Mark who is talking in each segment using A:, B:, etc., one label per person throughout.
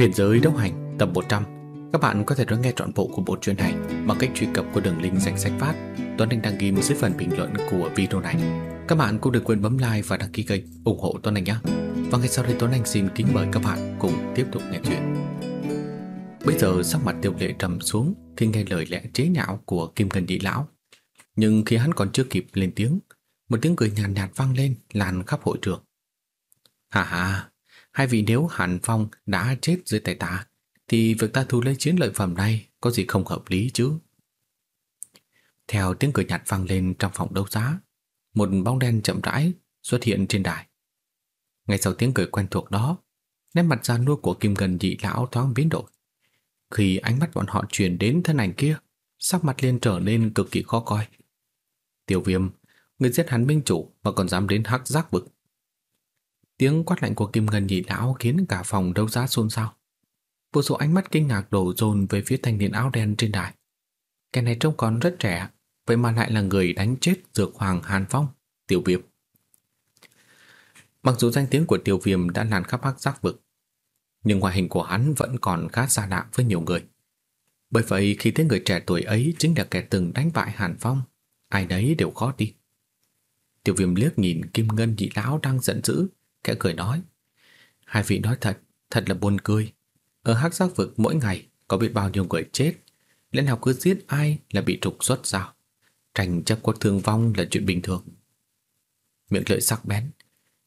A: Huyền giới đấu hành tập 100 Các bạn có thể đón nghe trọn bộ của bộ truyện này bằng cách truy cập qua đường link danh sách phát. Tuấn Anh đăng một dưới phần bình luận của video này. Các bạn cũng đừng quên bấm like và đăng ký kênh ủng hộ Tuấn Anh nhé. Và ngay sau đây Tuấn Anh xin kính mời các bạn cùng tiếp tục nghe chuyện. Bây giờ sắc mặt tiêu lệ trầm xuống khi nghe lời lẽ chế nhạo của Kim Ngân Nhị Lão. Nhưng khi hắn còn chưa kịp lên tiếng Một tiếng cười nhàn nhạt, nhạt vang lên làn khắp hội trường. Hà hà Hai vị nếu Hàn Phong đã chết dưới tay ta, thì việc ta thu lấy chiến lợi phẩm này có gì không hợp lý chứ? Theo tiếng cười nhạt vang lên trong phòng đấu giá, một bóng đen chậm rãi xuất hiện trên đài. Ngay sau tiếng cười quen thuộc đó, nét mặt già nua của Kim Ngân dị lão thoáng biến đổi. Khi ánh mắt bọn họ chuyển đến thân ảnh kia, sắc mặt liền trở nên cực kỳ khó coi. Tiểu viêm, người giết hắn minh chủ mà còn dám đến hắc giác vực. Tiếng quát lạnh của Kim Ngân nhị lão khiến cả phòng đấu giá xôn xao. Vô số ánh mắt kinh ngạc đổ dồn về phía thanh niên áo đen trên đài. Cái này trông còn rất trẻ, vậy mà lại là người đánh chết Dược Hoàng Hàn Phong, Tiểu Viêm. Mặc dù danh tiếng của Tiểu Viêm đã lan khắp hắc giác vực, nhưng ngoại hình của hắn vẫn còn khá xa lạ với nhiều người. Bởi vậy khi thấy người trẻ tuổi ấy chính là kẻ từng đánh bại Hàn Phong, ai nấy đều khó tin. Tiểu Viêm liếc nhìn Kim Ngân nhị lão đang giận dữ, Kẻ cười nói. Hai vị nói thật, thật là buồn cười. Ở hắc giác vực mỗi ngày Có biết bao nhiêu người chết. Lên học cứ giết ai là bị trục xuất sao? Tranh chấp quốc thương vong là chuyện bình thường. Miệng lợi sắc bén.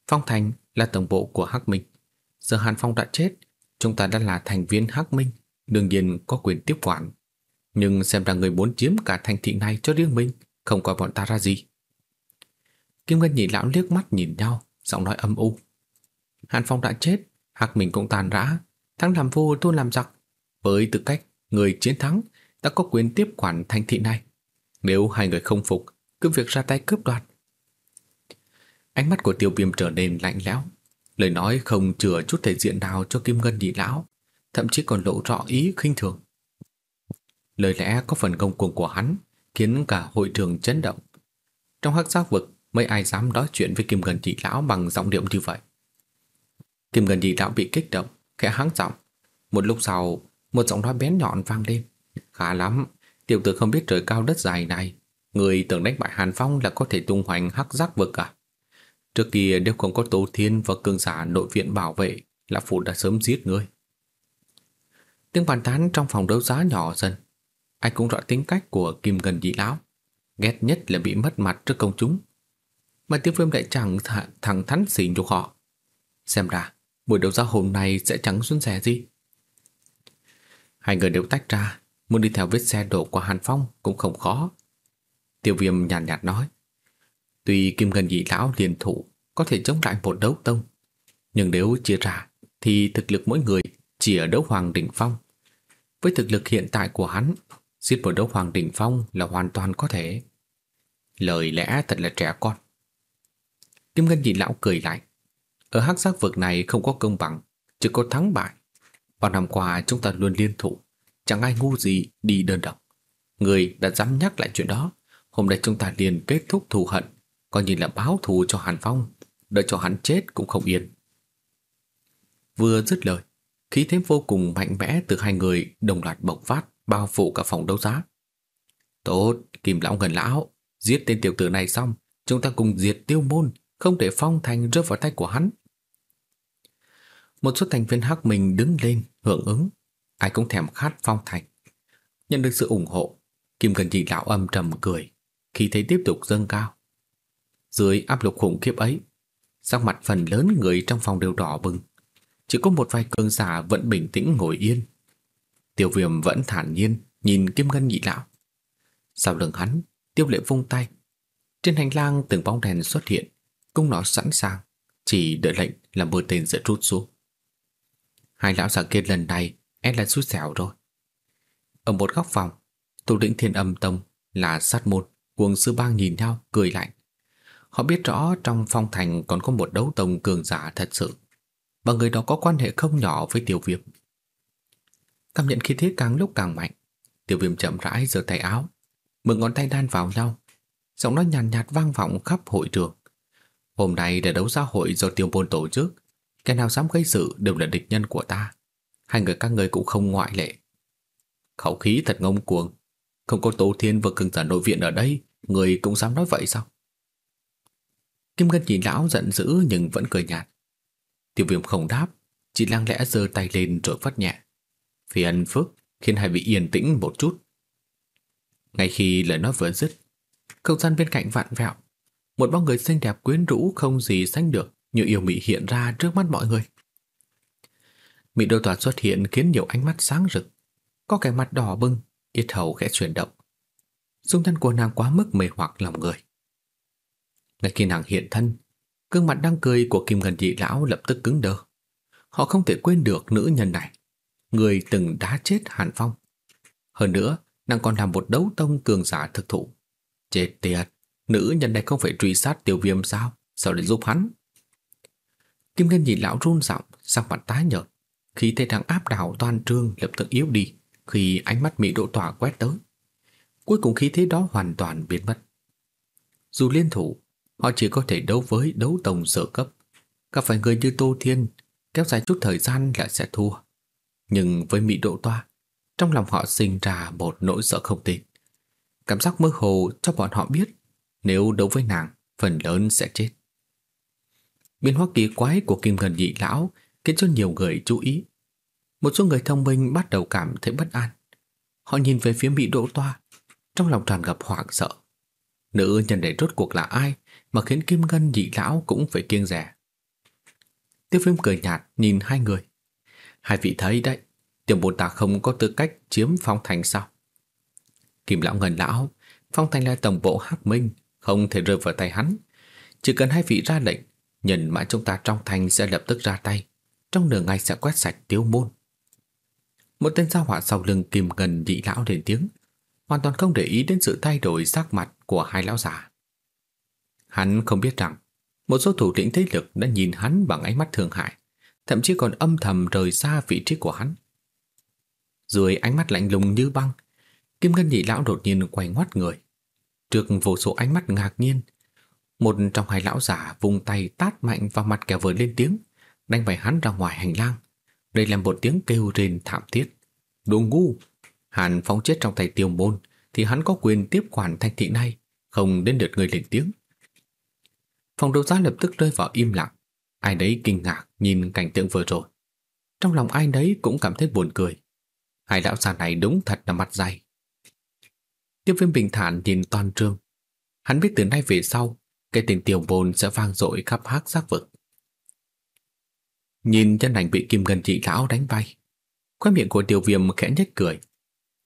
A: Phong Thành là tổng bộ của Hắc Minh. Giờ Hàn Phong đã chết Chúng ta đã là thành viên Hắc Minh Đương nhiên có quyền tiếp quản. Nhưng xem ra người muốn chiếm cả thành thị này cho riêng mình Không coi bọn ta ra gì. Kim Ngân nhị lão liếc mắt nhìn nhau. Giọng nói âm u Hàn Phong đã chết, Hạc mình cũng tàn rã, thắng làm vua thua làm giặc. Với tư cách người chiến thắng đã có quyền tiếp quản thành thị này. Nếu hai người không phục, cứ việc ra tay cướp đoạt. Ánh mắt của tiêu viêm trở nên lạnh lẽo. Lời nói không chừa chút thể diện nào cho Kim Ngân nhị lão, thậm chí còn lộ rõ ý khinh thường. Lời lẽ có phần công cuồng của hắn khiến cả hội trường chấn động. Trong hắc giác vực, mấy ai dám nói chuyện với Kim Ngân nhị lão bằng giọng điệu như vậy. Kim Ngân Nhị lão bị kích động, khẽ hắng giọng. Một lúc sau, một giọng nói bén nhọn vang lên. Khá lắm, tiểu tử không biết trời cao đất dài này. Người tưởng đánh bại Hàn Phong là có thể tung hoành hắc giác vực à? Trước kia nếu không có Tố Thiên và cường giả nội viện bảo vệ, là phụ đã sớm giết ngươi. Tiếng bàn tán trong phòng đấu giá nhỏ dần. anh cũng rõ tính cách của Kim Ngân Dị Lão. Ghét nhất là bị mất mặt trước công chúng. Mà tiêu viêm lại chẳng thẳng thắn xỉ nhục họ. Xem ra, buổi đấu giá hôm nay sẽ chẳng xuân sẻ gì. Hai người đều tách ra, muốn đi theo vết xe đổ của Hàn Phong cũng không khó. Tiêu viêm nhàn nhạt, nhạt nói, tuy Kim Ngân nhị Lão liền thủ có thể chống lại một đấu tông, nhưng nếu chia ra thì thực lực mỗi người chỉ ở đấu hoàng đỉnh phong. Với thực lực hiện tại của hắn, giết một đấu hoàng đỉnh phong là hoàn toàn có thể. Lời lẽ thật là trẻ con. Kim Ngân nhìn Lão cười lại ở hắc giác vực này không có công bằng, chỉ có thắng bại. vào năm qua chúng ta luôn liên thủ, chẳng ai ngu gì đi đơn độc. Người đã dám nhắc lại chuyện đó, hôm nay chúng ta liền kết thúc thù hận, coi như là báo thù cho Hàn Phong, đợi cho hắn chết cũng không yên. Vừa dứt lời, khí thế vô cùng mạnh mẽ từ hai người đồng loạt bộc phát, bao phủ cả phòng đấu giá. Tốt, Kim Lão Ngân Lão, giết tên tiểu tử này xong, chúng ta cùng diệt tiêu môn, không để Phong Thành rơi vào tay của hắn. Một số thành viên Hắc mình đứng lên hưởng ứng, ai cũng thèm khát phong thành. Nhận được sự ủng hộ, Kim Cần Chỉ lão âm trầm cười khi thấy tiếp tục dâng cao. Dưới áp lực khủng khiếp ấy, sắc mặt phần lớn người trong phòng đều đỏ bừng. Chỉ có một vài cường giả vẫn bình tĩnh ngồi yên. Tiêu viêm vẫn thản nhiên nhìn Kim Ngân nhị lão. Sau lưng hắn, tiêu lệ vung tay. Trên hành lang từng bóng đèn xuất hiện, cung nó sẵn sàng, chỉ đợi lệnh là mưa tên sẽ rút xuống. Hai lão già kia lần này e là xui xẻo rồi. Ở một góc phòng, thủ lĩnh thiên âm tông là sát môn, cuồng sư bang nhìn nhau, cười lạnh. Họ biết rõ trong phong thành còn có một đấu tông cường giả thật sự, và người đó có quan hệ không nhỏ với tiểu viêm. Cảm nhận khí thế càng lúc càng mạnh, tiểu viêm chậm rãi giơ tay áo, mười ngón tay đan vào nhau, giọng nói nhàn nhạt, nhạt vang vọng khắp hội trường. Hôm nay để đấu giá hội do tiêu môn tổ chức, cái nào dám gây sự đều là địch nhân của ta. hai người các người cũng không ngoại lệ. Khẩu khí thật ngông cuồng, không có Tô Thiên và cường giả nội viện ở đây, người cũng dám nói vậy sao? Kim Ngân nhìn lão giận dữ nhưng vẫn cười nhạt. Tiêu viêm không đáp, chỉ lặng lẽ giơ tay lên rồi phát nhẹ. Phiền phức khiến hai vị yên tĩnh một chút. Ngay khi lời nói vừa dứt, không gian bên cạnh vạn vẹo, một bóng người xinh đẹp quyến rũ không gì sánh được như yêu mị hiện ra trước mắt mọi người. Mị đôi toàn xuất hiện khiến nhiều ánh mắt sáng rực, có cái mặt đỏ bừng, yết hầu khẽ chuyển động. Dung thân của nàng quá mức mê hoặc lòng người. Ngay khi nàng hiện thân, gương mặt đang cười của Kim Ngân Dị Lão lập tức cứng đờ. Họ không thể quên được nữ nhân này, người từng đá chết Hàn Phong. Hơn nữa, nàng còn làm một đấu tông cường giả thực thụ. Chết tiệt, nữ nhân này không phải truy sát tiêu viêm sao? Sao lại giúp hắn? Kim Ngân nhìn Lão run giọng, sang mặt tái nhợt. Khi thấy đang áp đảo toàn trương lập tức yếu đi khi ánh mắt Mỹ độ tỏa quét tới. Cuối cùng khí thế đó hoàn toàn biến mất. Dù liên thủ, họ chỉ có thể đấu với đấu tổng sở cấp. Gặp phải người như Tô Thiên, kéo dài chút thời gian là sẽ thua. Nhưng với Mỹ độ toa, trong lòng họ sinh ra một nỗi sợ không tin. Cảm giác mơ hồ cho bọn họ biết nếu đấu với nàng, phần lớn sẽ chết. Biến hóa kỳ quái của kim gần dị lão khiến cho nhiều người chú ý. Một số người thông minh bắt đầu cảm thấy bất an. Họ nhìn về phía Mỹ Đỗ Toa, trong lòng tràn ngập hoảng sợ. Nữ nhân này rốt cuộc là ai mà khiến Kim Ngân dị lão cũng phải kiêng rẻ. Tiêu phim cười nhạt nhìn hai người. Hai vị thấy đấy, tiểu bồn ta không có tư cách chiếm phong thành sao? Kim lão ngân lão, phong thành là tổng bộ hắc minh, không thể rơi vào tay hắn. Chỉ cần hai vị ra lệnh, nhân mã chúng ta trong thành sẽ lập tức ra tay. Trong nửa ngày sẽ quét sạch tiêu môn. Một tên gia hỏa sau lưng kim ngân dị lão lên tiếng, hoàn toàn không để ý đến sự thay đổi sắc mặt của hai lão già. Hắn không biết rằng, một số thủ lĩnh thế lực đã nhìn hắn bằng ánh mắt thương hại, thậm chí còn âm thầm rời xa vị trí của hắn. Dưới ánh mắt lạnh lùng như băng, Kim Ngân Nhị Lão đột nhiên quay ngoắt người. Trước vô số ánh mắt ngạc nhiên, một trong hai lão giả vùng tay tát mạnh vào mặt kẻ vừa lên tiếng, đánh bày hắn ra ngoài hành lang. Đây là một tiếng kêu rên thảm thiết. Đồ ngu! Hàn phóng chết trong tay tiêu môn, thì hắn có quyền tiếp quản thành thị này, không đến lượt người lên tiếng. Phòng đấu giá lập tức rơi vào im lặng. Ai đấy kinh ngạc nhìn cảnh tượng vừa rồi. Trong lòng ai đấy cũng cảm thấy buồn cười. Hai lão già này đúng thật là mặt dày tiếp viên bình thản nhìn toàn trường. Hắn biết từ nay về sau, cái tên tiểu bồn sẽ vang dội khắp hắc giác vực. Nhìn chân ảnh bị kim ngân chị lão đánh bay, khóe miệng của tiểu viêm khẽ nhếch cười.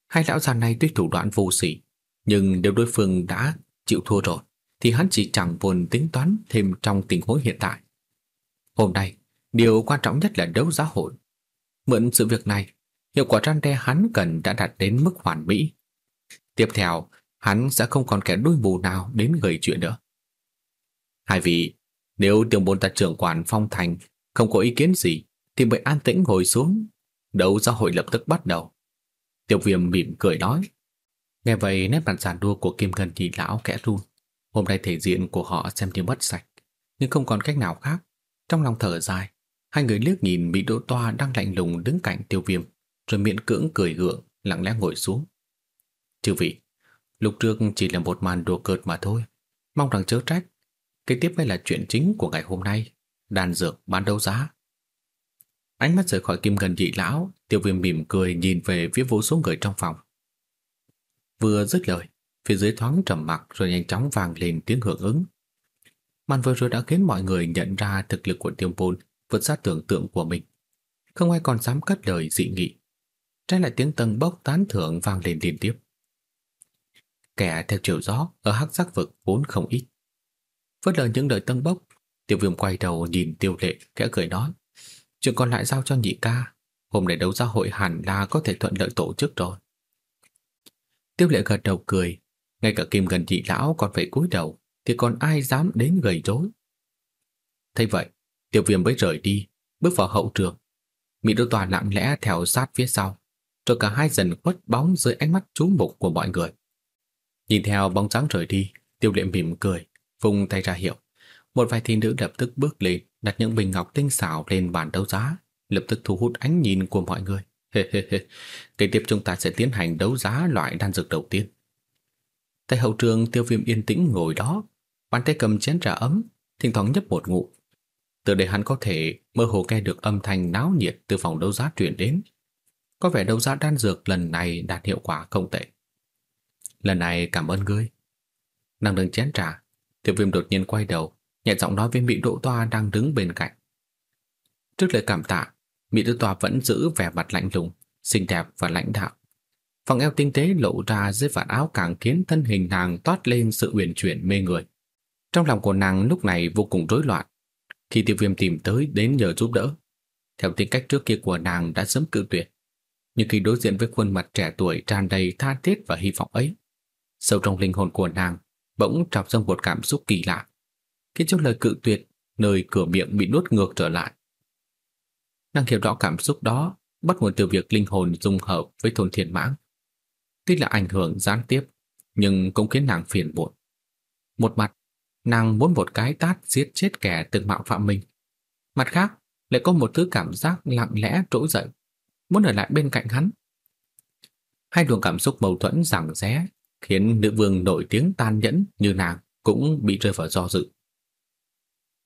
A: Hai lão già này tuy thủ đoạn vô sỉ, nhưng nếu đối phương đã chịu thua rồi, thì hắn chỉ chẳng buồn tính toán thêm trong tình huống hiện tại. Hôm nay, điều quan trọng nhất là đấu giá hội. Mượn sự việc này, hiệu quả răn đe hắn cần đã đạt đến mức hoàn mỹ. Tiếp theo, hắn sẽ không còn kẻ đuôi mù nào đến gây chuyện nữa. Hai vị, nếu tiểu môn ta trưởng quản phong thành không có ý kiến gì, thì mời an tĩnh ngồi xuống. Đấu giá hội lập tức bắt đầu. Tiểu viêm mỉm cười nói. Nghe vậy nét mặt giàn đua của Kim Ngân nhị lão kẽ run. Hôm nay thể diện của họ xem như mất sạch, nhưng không còn cách nào khác. Trong lòng thở dài, hai người liếc nhìn bị đỗ toa đang lạnh lùng đứng cạnh tiêu viêm, rồi miệng cưỡng cười gượng, lặng lẽ ngồi xuống. Chư vị, lúc trước chỉ là một màn đùa cợt mà thôi, mong rằng chớ trách. Kế tiếp mới là chuyện chính của ngày hôm nay, đàn dược bán đấu giá. Ánh mắt rời khỏi kim gần dị lão, tiêu viêm mỉm cười nhìn về phía vô số người trong phòng. Vừa dứt lời, phía dưới thoáng trầm mặc rồi nhanh chóng vang lên tiếng hưởng ứng. Màn vừa rồi đã khiến mọi người nhận ra thực lực của tiêu bồn vượt xa tưởng tượng của mình. Không ai còn dám cất lời dị nghị. Trái lại tiếng tầng bốc tán thưởng vang lên liên tiếp. Kẻ theo chiều gió ở hắc giác vực vốn không ít. Vớt lờ những lời tân bốc, tiêu viêm quay đầu nhìn tiêu lệ kẽ cười nói. Chuyện còn lại giao cho nhị ca. Hôm nay đấu giá hội hẳn là có thể thuận lợi tổ chức rồi. Tiêu lệ gật đầu cười. Ngay cả kim gần nhị lão còn phải cúi đầu thì còn ai dám đến gầy rối. Thấy vậy, tiêu viêm mới rời đi, bước vào hậu trường. Mỹ đô tòa lặng lẽ theo sát phía sau, rồi cả hai dần khuất bóng dưới ánh mắt chú mục của mọi người. Nhìn theo bóng dáng rời đi, tiêu lệ mỉm cười, vùng tay ra hiệu. Một vài thị nữ lập tức bước lên, đặt những bình ngọc tinh xảo lên bàn đấu giá, lập tức thu hút ánh nhìn của mọi người. Kế tiếp chúng ta sẽ tiến hành đấu giá loại đan dược đầu tiên. Tại hậu trường tiêu viêm yên tĩnh ngồi đó, bàn tay cầm chén trà ấm, thỉnh thoảng nhấp một ngụm. Từ đây hắn có thể mơ hồ nghe được âm thanh náo nhiệt từ phòng đấu giá truyền đến. Có vẻ đấu giá đan dược lần này đạt hiệu quả không tệ. Lần này cảm ơn ngươi. Nàng đứng chén trà, tiểu viêm đột nhiên quay đầu, nhẹ giọng nói với Mỹ Đỗ Toa đang đứng bên cạnh. Trước lời cảm tạ, Mỹ Đỗ Toa vẫn giữ vẻ mặt lạnh lùng, xinh đẹp và lãnh đạo. Phòng eo tinh tế lộ ra dưới vạt áo càng khiến thân hình nàng toát lên sự uyển chuyển mê người. Trong lòng của nàng lúc này vô cùng rối loạn. Khi tiêu viêm tìm tới đến nhờ giúp đỡ, theo tính cách trước kia của nàng đã sớm cự tuyệt. Nhưng khi đối diện với khuôn mặt trẻ tuổi tràn đầy tha thiết và hy vọng ấy, sâu trong linh hồn của nàng bỗng trào dâng một cảm xúc kỳ lạ, khiến cho lời cự tuyệt nơi cửa miệng bị nuốt ngược trở lại. Nàng hiểu rõ cảm xúc đó bắt nguồn từ việc linh hồn dung hợp với thôn thiên mãng. Tuy là ảnh hưởng gián tiếp, nhưng cũng khiến nàng phiền muộn. Một mặt, nàng muốn một cái tát giết chết kẻ từng mạo phạm mình. Mặt khác, lại có một thứ cảm giác lặng lẽ trỗi dậy, muốn ở lại bên cạnh hắn. Hai luồng cảm xúc mâu thuẫn giằng rẽ, khiến nữ vương nổi tiếng tan nhẫn như nàng cũng bị rơi vào do dự.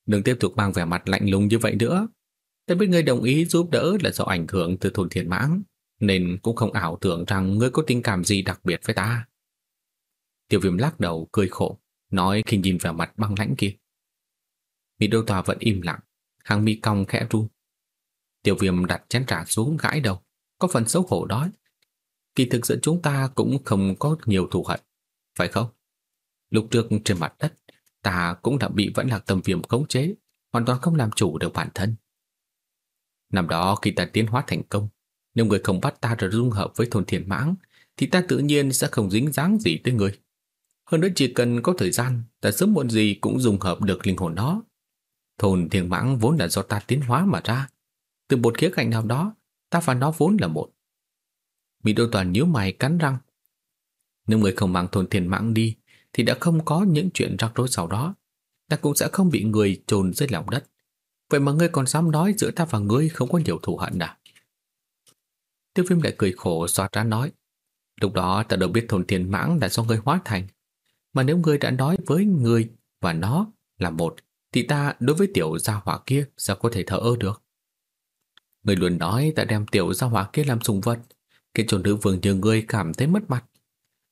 A: Đừng tiếp tục mang vẻ mặt lạnh lùng như vậy nữa. Ta biết ngươi đồng ý giúp đỡ là do ảnh hưởng từ thôn thiền mãng, nên cũng không ảo tưởng rằng ngươi có tình cảm gì đặc biệt với ta. Tiểu viêm lắc đầu cười khổ, nói khi nhìn vào mặt băng lãnh kia. Mỹ đô tòa vẫn im lặng, hàng mi cong khẽ ru. Tiểu viêm đặt chén trà xuống gãi đầu, có phần xấu hổ đói. Kỳ thực giữa chúng ta cũng không có nhiều thù hận, phải không? Lúc trước trên mặt đất, ta cũng đã bị vẫn lạc tâm viêm khống chế, hoàn toàn không làm chủ được bản thân. Năm đó khi ta tiến hóa thành công, nếu người không bắt ta rồi dung hợp với thôn thiền mãng, thì ta tự nhiên sẽ không dính dáng gì tới người. Hơn nữa chỉ cần có thời gian, ta sớm muộn gì cũng dung hợp được linh hồn đó. Thôn thiền mãng vốn là do ta tiến hóa mà ra. Từ một khía cạnh nào đó, ta và nó vốn là một. Mỹ Đô Toàn nhíu mày cắn răng. Nếu người không mang thôn thiền mãng đi, thì đã không có những chuyện rắc rối sau đó. Ta cũng sẽ không bị người trồn dưới lòng đất. Vậy mà ngươi còn dám nói giữa ta và ngươi không có nhiều thù hận à? Tiêu viêm lại cười khổ xoa trán nói. Lúc đó ta đâu biết thôn thiền mãng là do ngươi hóa thành. Mà nếu ngươi đã nói với ngươi và nó là một, thì ta đối với tiểu gia hỏa kia sao có thể thở ơ được? Ngươi luôn nói ta đem tiểu gia hỏa kia làm sùng vật, cái chỗ nữ vương như ngươi cảm thấy mất mặt.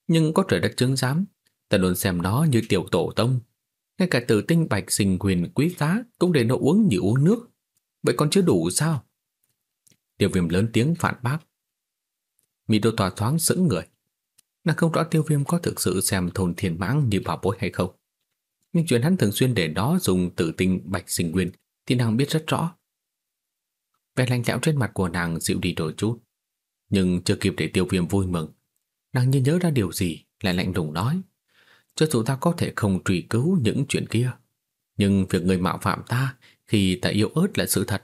A: Nhưng có trời đất chứng giám, ta luôn xem nó như tiểu tổ tông. Ngay cả tử tinh bạch sinh quyền quý giá cũng để nó uống như uống nước. Vậy còn chưa đủ sao? Tiêu viêm lớn tiếng phản bác. Mỹ đô tòa thoáng sững người. Nàng không rõ tiêu viêm có thực sự xem thôn thiên mãng như bảo bối hay không. Nhưng chuyện hắn thường xuyên để đó dùng tử tinh bạch sinh nguyên thì nàng biết rất rõ. Vẻ lạnh lẽo trên mặt của nàng dịu đi đôi chút. Nhưng chưa kịp để tiêu viêm vui mừng. Nàng như nhớ ra điều gì lại lạnh lùng nói. Cho dù ta có thể không truy cứu những chuyện kia, nhưng việc người mạo phạm ta khi ta yêu ớt là sự thật.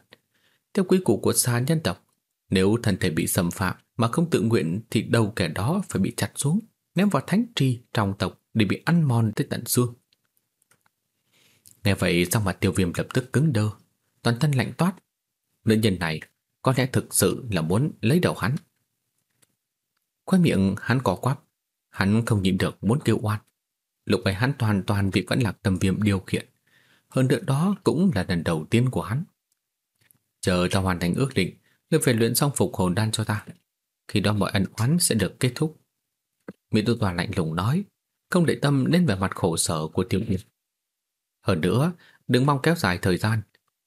A: Theo quy củ của xa nhân tộc, nếu thân thể bị xâm phạm mà không tự nguyện thì đầu kẻ đó phải bị chặt xuống, ném vào thánh tri trong tộc để bị ăn mòn tới tận xương. Nghe vậy sau mặt tiêu viêm lập tức cứng đơ, toàn thân lạnh toát. Nữ nhân này có lẽ thực sự là muốn lấy đầu hắn. Khoai miệng hắn có quắp, hắn không nhịn được muốn kêu oan. Lúc ấy hắn toàn toàn bị vẫn lạc tâm viêm điều khiển. Hơn nữa đó cũng là lần đầu tiên của hắn. Chờ ta hoàn thành ước định, ngươi phải luyện xong phục hồn đan cho ta. Khi đó mọi ân oán sẽ được kết thúc. Mỹ Tu Toàn lạnh lùng nói, không để tâm đến vẻ mặt khổ sở của Tiêu Yên. Hơn nữa, đừng mong kéo dài thời gian.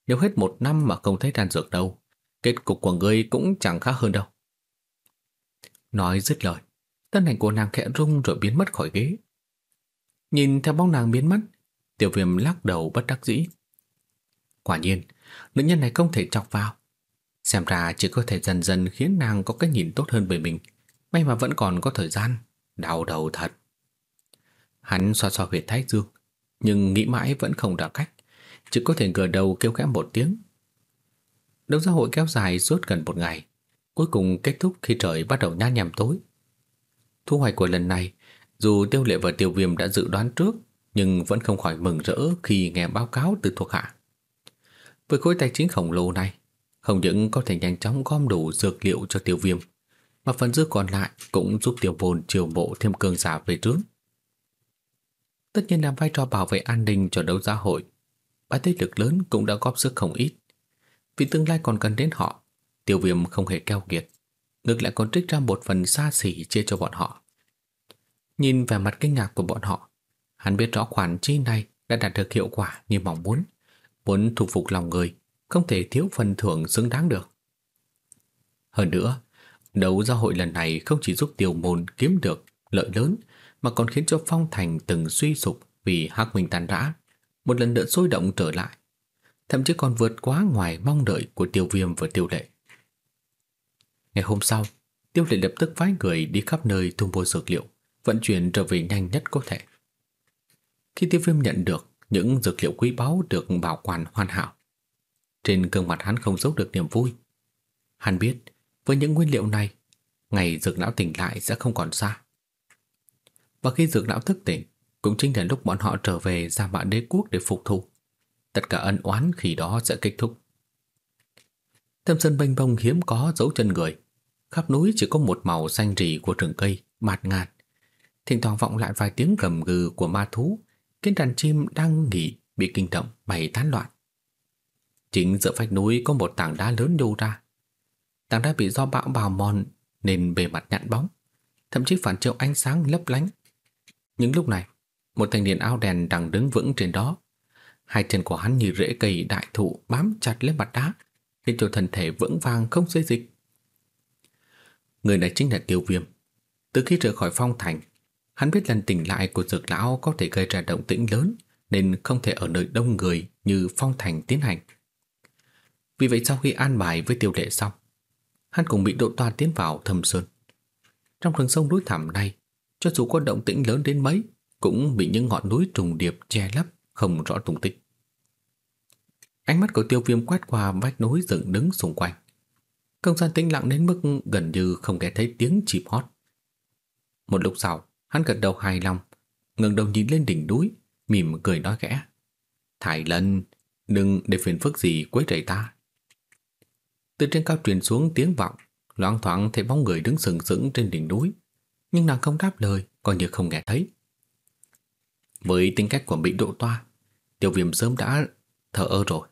A: Nếu hết một năm mà không thấy đan dược đâu, kết cục của ngươi cũng chẳng khác hơn đâu. Nói dứt lời, thân ảnh của nàng khẽ rung rồi biến mất khỏi ghế. Nhìn theo bóng nàng biến mất, tiểu viêm lắc đầu bất đắc dĩ. Quả nhiên, nữ nhân này không thể chọc vào. Xem ra chỉ có thể dần dần khiến nàng có cái nhìn tốt hơn về mình. May mà vẫn còn có thời gian. Đau đầu thật. Hắn xoa xoa huyệt thái dương, nhưng nghĩ mãi vẫn không ra cách. Chỉ có thể gờ đầu kêu khẽ một tiếng. Đấu giá hội kéo dài suốt gần một ngày. Cuối cùng kết thúc khi trời bắt đầu nhá nhằm tối. Thu hoạch của lần này dù tiêu lệ và tiêu viêm đã dự đoán trước, nhưng vẫn không khỏi mừng rỡ khi nghe báo cáo từ thuộc hạ. Với khối tài chính khổng lồ này, không những có thể nhanh chóng gom đủ dược liệu cho tiêu viêm, mà phần dư còn lại cũng giúp tiêu vồn triều bộ thêm cường giả về trước. Tất nhiên làm vai trò bảo vệ an ninh cho đấu giá hội, ba thế lực lớn cũng đã góp sức không ít. Vì tương lai còn cần đến họ, tiêu viêm không hề keo kiệt, ngược lại còn trích ra một phần xa xỉ chia cho bọn họ. Nhìn vẻ mặt kinh ngạc của bọn họ, hắn biết rõ khoản chi này đã đạt được hiệu quả như mong muốn. Muốn thu phục lòng người, không thể thiếu phần thưởng xứng đáng được. Hơn nữa, đấu giao hội lần này không chỉ giúp tiêu môn kiếm được lợi lớn, mà còn khiến cho phong thành từng suy sụp vì hắc minh tàn rã, một lần nữa sôi động trở lại. Thậm chí còn vượt quá ngoài mong đợi của tiêu viêm và tiêu lệ. Ngày hôm sau, tiêu lệ lập tức phái người đi khắp nơi thu mua dược liệu, vận chuyển trở về nhanh nhất có thể. Khi tiêu viêm nhận được những dược liệu quý báu được bảo quản hoàn hảo, trên gương mặt hắn không giấu được niềm vui. Hắn biết, với những nguyên liệu này, ngày dược lão tỉnh lại sẽ không còn xa. Và khi dược lão thức tỉnh, cũng chính là lúc bọn họ trở về ra mạng đế quốc để phục thù. Tất cả ân oán khi đó sẽ kết thúc. Tâm sơn bênh bông hiếm có dấu chân người. Khắp núi chỉ có một màu xanh rì của rừng cây, mạt ngạt. Thỉnh thoảng vọng lại vài tiếng gầm gừ của ma thú, khiến đàn chim đang nghỉ bị kinh động bay tán loạn. Chính giữa vách núi có một tảng đá lớn nhô ra. Tảng đá bị do bão bào mòn nên bề mặt nhẵn bóng, thậm chí phản chiếu ánh sáng lấp lánh. Những lúc này, một thanh niên áo đèn đang đứng vững trên đó. Hai chân của hắn như rễ cây đại thụ bám chặt lên mặt đá, khiến cho thân thể vững vàng không xê dịch. Người này chính là Tiêu Viêm. Từ khi rời khỏi phong thành, hắn biết lần tỉnh lại của dược lão có thể gây ra động tĩnh lớn nên không thể ở nơi đông người như phong thành tiến hành. Vì vậy sau khi an bài với tiêu lệ xong, hắn cùng bị độ toa tiến vào thâm sơn. Trong rừng sông núi thẳm này, cho dù có động tĩnh lớn đến mấy, cũng bị những ngọn núi trùng điệp che lấp, không rõ tung tích. Ánh mắt của tiêu viêm quét qua vách núi dựng đứng xung quanh. Không gian tĩnh lặng đến mức gần như không nghe thấy tiếng chim hót. Một lúc sau, hắn gật đầu hài lòng, ngẩng đầu nhìn lên đỉnh núi, mỉm cười nói khẽ. Thải lân, đừng để phiền phức gì quấy rầy ta. Từ trên cao truyền xuống tiếng vọng, loáng thoáng thấy bóng người đứng sừng sững trên đỉnh núi, nhưng nàng không đáp lời, coi như không nghe thấy. Với tính cách của bị độ toa, Tiểu Viêm sớm đã thở ơ rồi.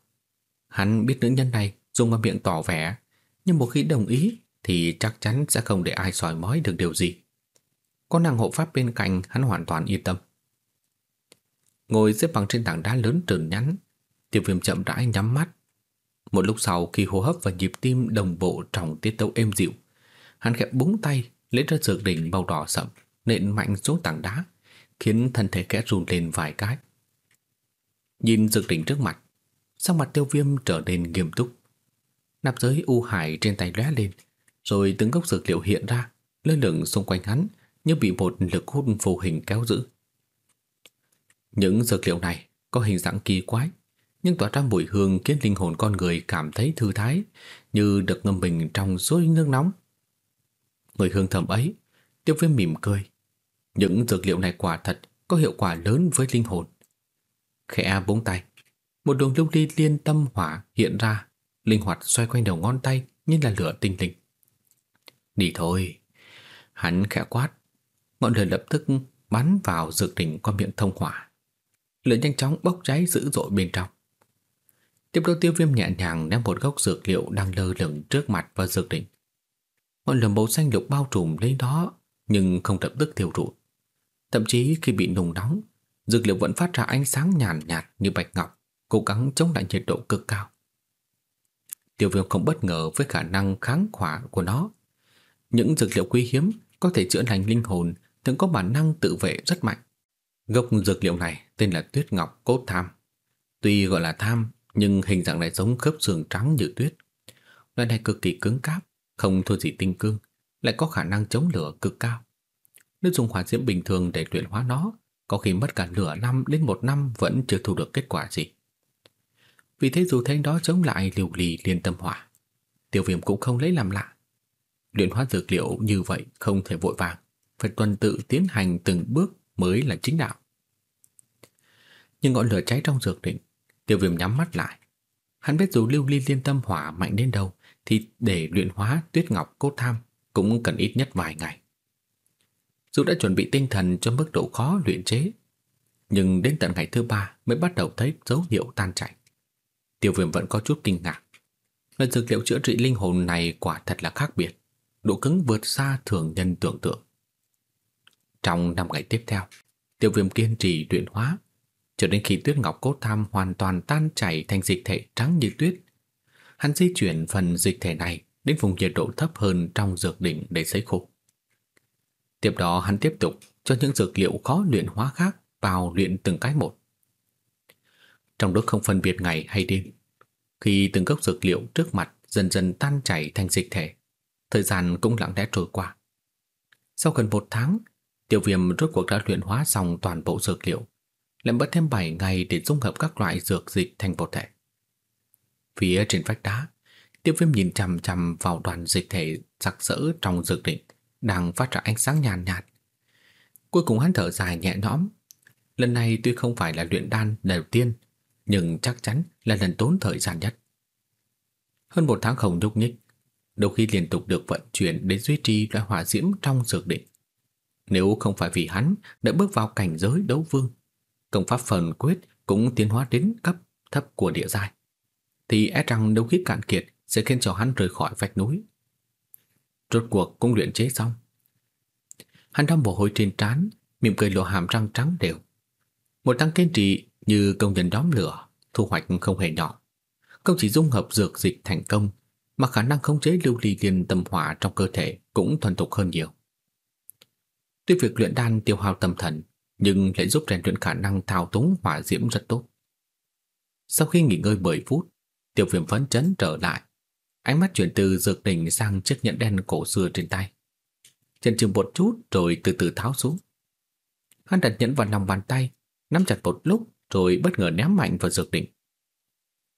A: Hắn biết nữ nhân này dùng vào miệng tỏ vẻ, nhưng một khi đồng ý thì chắc chắn sẽ không để ai soi mói được điều gì. Có nàng hộ pháp bên cạnh hắn hoàn toàn yên tâm. Ngồi xếp bằng trên tảng đá lớn trơn nhắn, tiêu Viêm chậm rãi nhắm mắt, một lúc sau khi hô hấp và nhịp tim đồng bộ trong tiết tấu êm dịu, hắn khẽ búng tay lấy ra dược đỉnh màu đỏ sậm, nện mạnh xuống tảng đá, khiến thân thể kẽ run lên vài cái. Nhìn dược đỉnh trước mặt, sắc mặt tiêu viêm trở nên nghiêm túc. Nạp giới u hải trên tay lóe lên, rồi từng gốc dược liệu hiện ra, lơ lửng xung quanh hắn như bị một lực hút vô hình kéo giữ. Những dược liệu này có hình dạng kỳ quái, nhưng tỏa ra mùi hương khiến linh hồn con người cảm thấy thư thái, như được ngâm mình trong suối nước nóng. Người hương thầm ấy, tiêu viêm mỉm cười. Những dược liệu này quả thật có hiệu quả lớn với linh hồn. Khẽ búng tay, một đường lưu ly liên tâm hỏa hiện ra, linh hoạt xoay quanh đầu ngón tay như là lửa tinh linh. Đi thôi. Hắn khẽ quát, ngọn lửa lập tức bắn vào dược đỉnh qua miệng thông hỏa. Lửa nhanh chóng bốc cháy dữ dội bên trong. Tiếp đó tiêu viêm nhẹ nhàng ném một gốc dược liệu đang lơ lửng trước mặt vào dược đỉnh. Ngọn lửa màu xanh lục bao trùm lấy đó nhưng không lập tức thiêu rụi. Thậm chí khi bị nung nóng, dược liệu vẫn phát ra ánh sáng nhàn nhạt, nhạt như bạch ngọc, cố gắng chống lại nhiệt độ cực cao. Tiêu viêm không bất ngờ với khả năng kháng hỏa của nó. Những dược liệu quý hiếm có thể chữa lành linh hồn thường có bản năng tự vệ rất mạnh. Gốc dược liệu này tên là tuyết ngọc cốt tham. Tuy gọi là tham nhưng hình dạng lại giống khớp xương trắng như tuyết. Loại này cực kỳ cứng cáp, không thua gì tinh cương, lại có khả năng chống lửa cực cao. Nếu dùng hỏa diễm bình thường để luyện hóa nó, có khi mất cả nửa năm đến một năm vẫn chưa thu được kết quả gì. Vì thế dù thanh đó chống lại liều lì liên tâm hỏa, tiêu viêm cũng không lấy làm lạ. Luyện hóa dược liệu như vậy không thể vội vàng, phải tuần tự tiến hành từng bước mới là chính đạo. Nhưng ngọn lửa cháy trong dược định Tiêu viêm nhắm mắt lại. Hắn biết dù lưu ly liên tâm hỏa mạnh đến đâu thì để luyện hóa tuyết ngọc cốt tham cũng cần ít nhất vài ngày. Dù đã chuẩn bị tinh thần cho mức độ khó luyện chế, nhưng đến tận ngày thứ ba mới bắt đầu thấy dấu hiệu tan chảy. Tiêu viêm vẫn có chút kinh ngạc. Lần dược liệu chữa trị linh hồn này quả thật là khác biệt, độ cứng vượt xa thường nhân tưởng tượng. Trong năm ngày tiếp theo, tiêu viêm kiên trì luyện hóa, cho đến khi tuyết ngọc cốt tham hoàn toàn tan chảy thành dịch thể trắng như tuyết. Hắn di chuyển phần dịch thể này đến vùng nhiệt độ thấp hơn trong dược đỉnh để sấy khô. Tiếp đó hắn tiếp tục cho những dược liệu khó luyện hóa khác vào luyện từng cái một. Trong lúc không phân biệt ngày hay đêm, khi từng gốc dược liệu trước mặt dần dần tan chảy thành dịch thể, thời gian cũng lặng lẽ trôi qua. Sau gần một tháng, tiêu viêm rốt cuộc đã luyện hóa xong toàn bộ dược liệu, lại mất thêm 7 ngày để dung hợp các loại dược dịch thành một thể. Phía trên vách đá, tiêu viêm nhìn chằm chằm vào đoàn dịch thể sặc sỡ trong dược định, đang phát ra ánh sáng nhàn nhạt, Cuối cùng hắn thở dài nhẹ nhõm. Lần này tuy không phải là luyện đan đầu tiên, nhưng chắc chắn là lần tốn thời gian nhất. Hơn một tháng không nhúc nhích, đôi khi liên tục được vận chuyển để duy trì loại hỏa diễm trong dược định. Nếu không phải vì hắn đã bước vào cảnh giới đấu vương, công pháp phần quyết cũng tiến hóa đến cấp thấp của địa giai, thì e rằng đấu khí cạn kiệt sẽ khiến cho hắn rời khỏi vách núi. Rốt cuộc cũng luyện chế xong, Hắn đâm mồ hôi trên trán, mỉm cười lộ hàm răng trắng đều. Một tăng kiên trì như công nhân đóm lửa, thu hoạch không hề nhỏ. Không chỉ dung hợp dược dịch thành công, mà khả năng khống chế lưu ly liên tâm hỏa trong cơ thể cũng thuần thục hơn nhiều. Tuy việc luyện đan tiêu hao tâm thần, nhưng lại giúp rèn luyện khả năng thao túng hỏa diễm rất tốt. Sau khi nghỉ ngơi 10 phút, tiểu viêm phấn chấn trở lại. Ánh mắt chuyển từ dược đỉnh sang chiếc nhẫn đen cổ xưa trên tay chần chừ một chút rồi từ từ tháo xuống. Hắn đặt nhẫn vào lòng bàn tay, nắm chặt một lúc rồi bất ngờ ném mạnh vào dược đỉnh.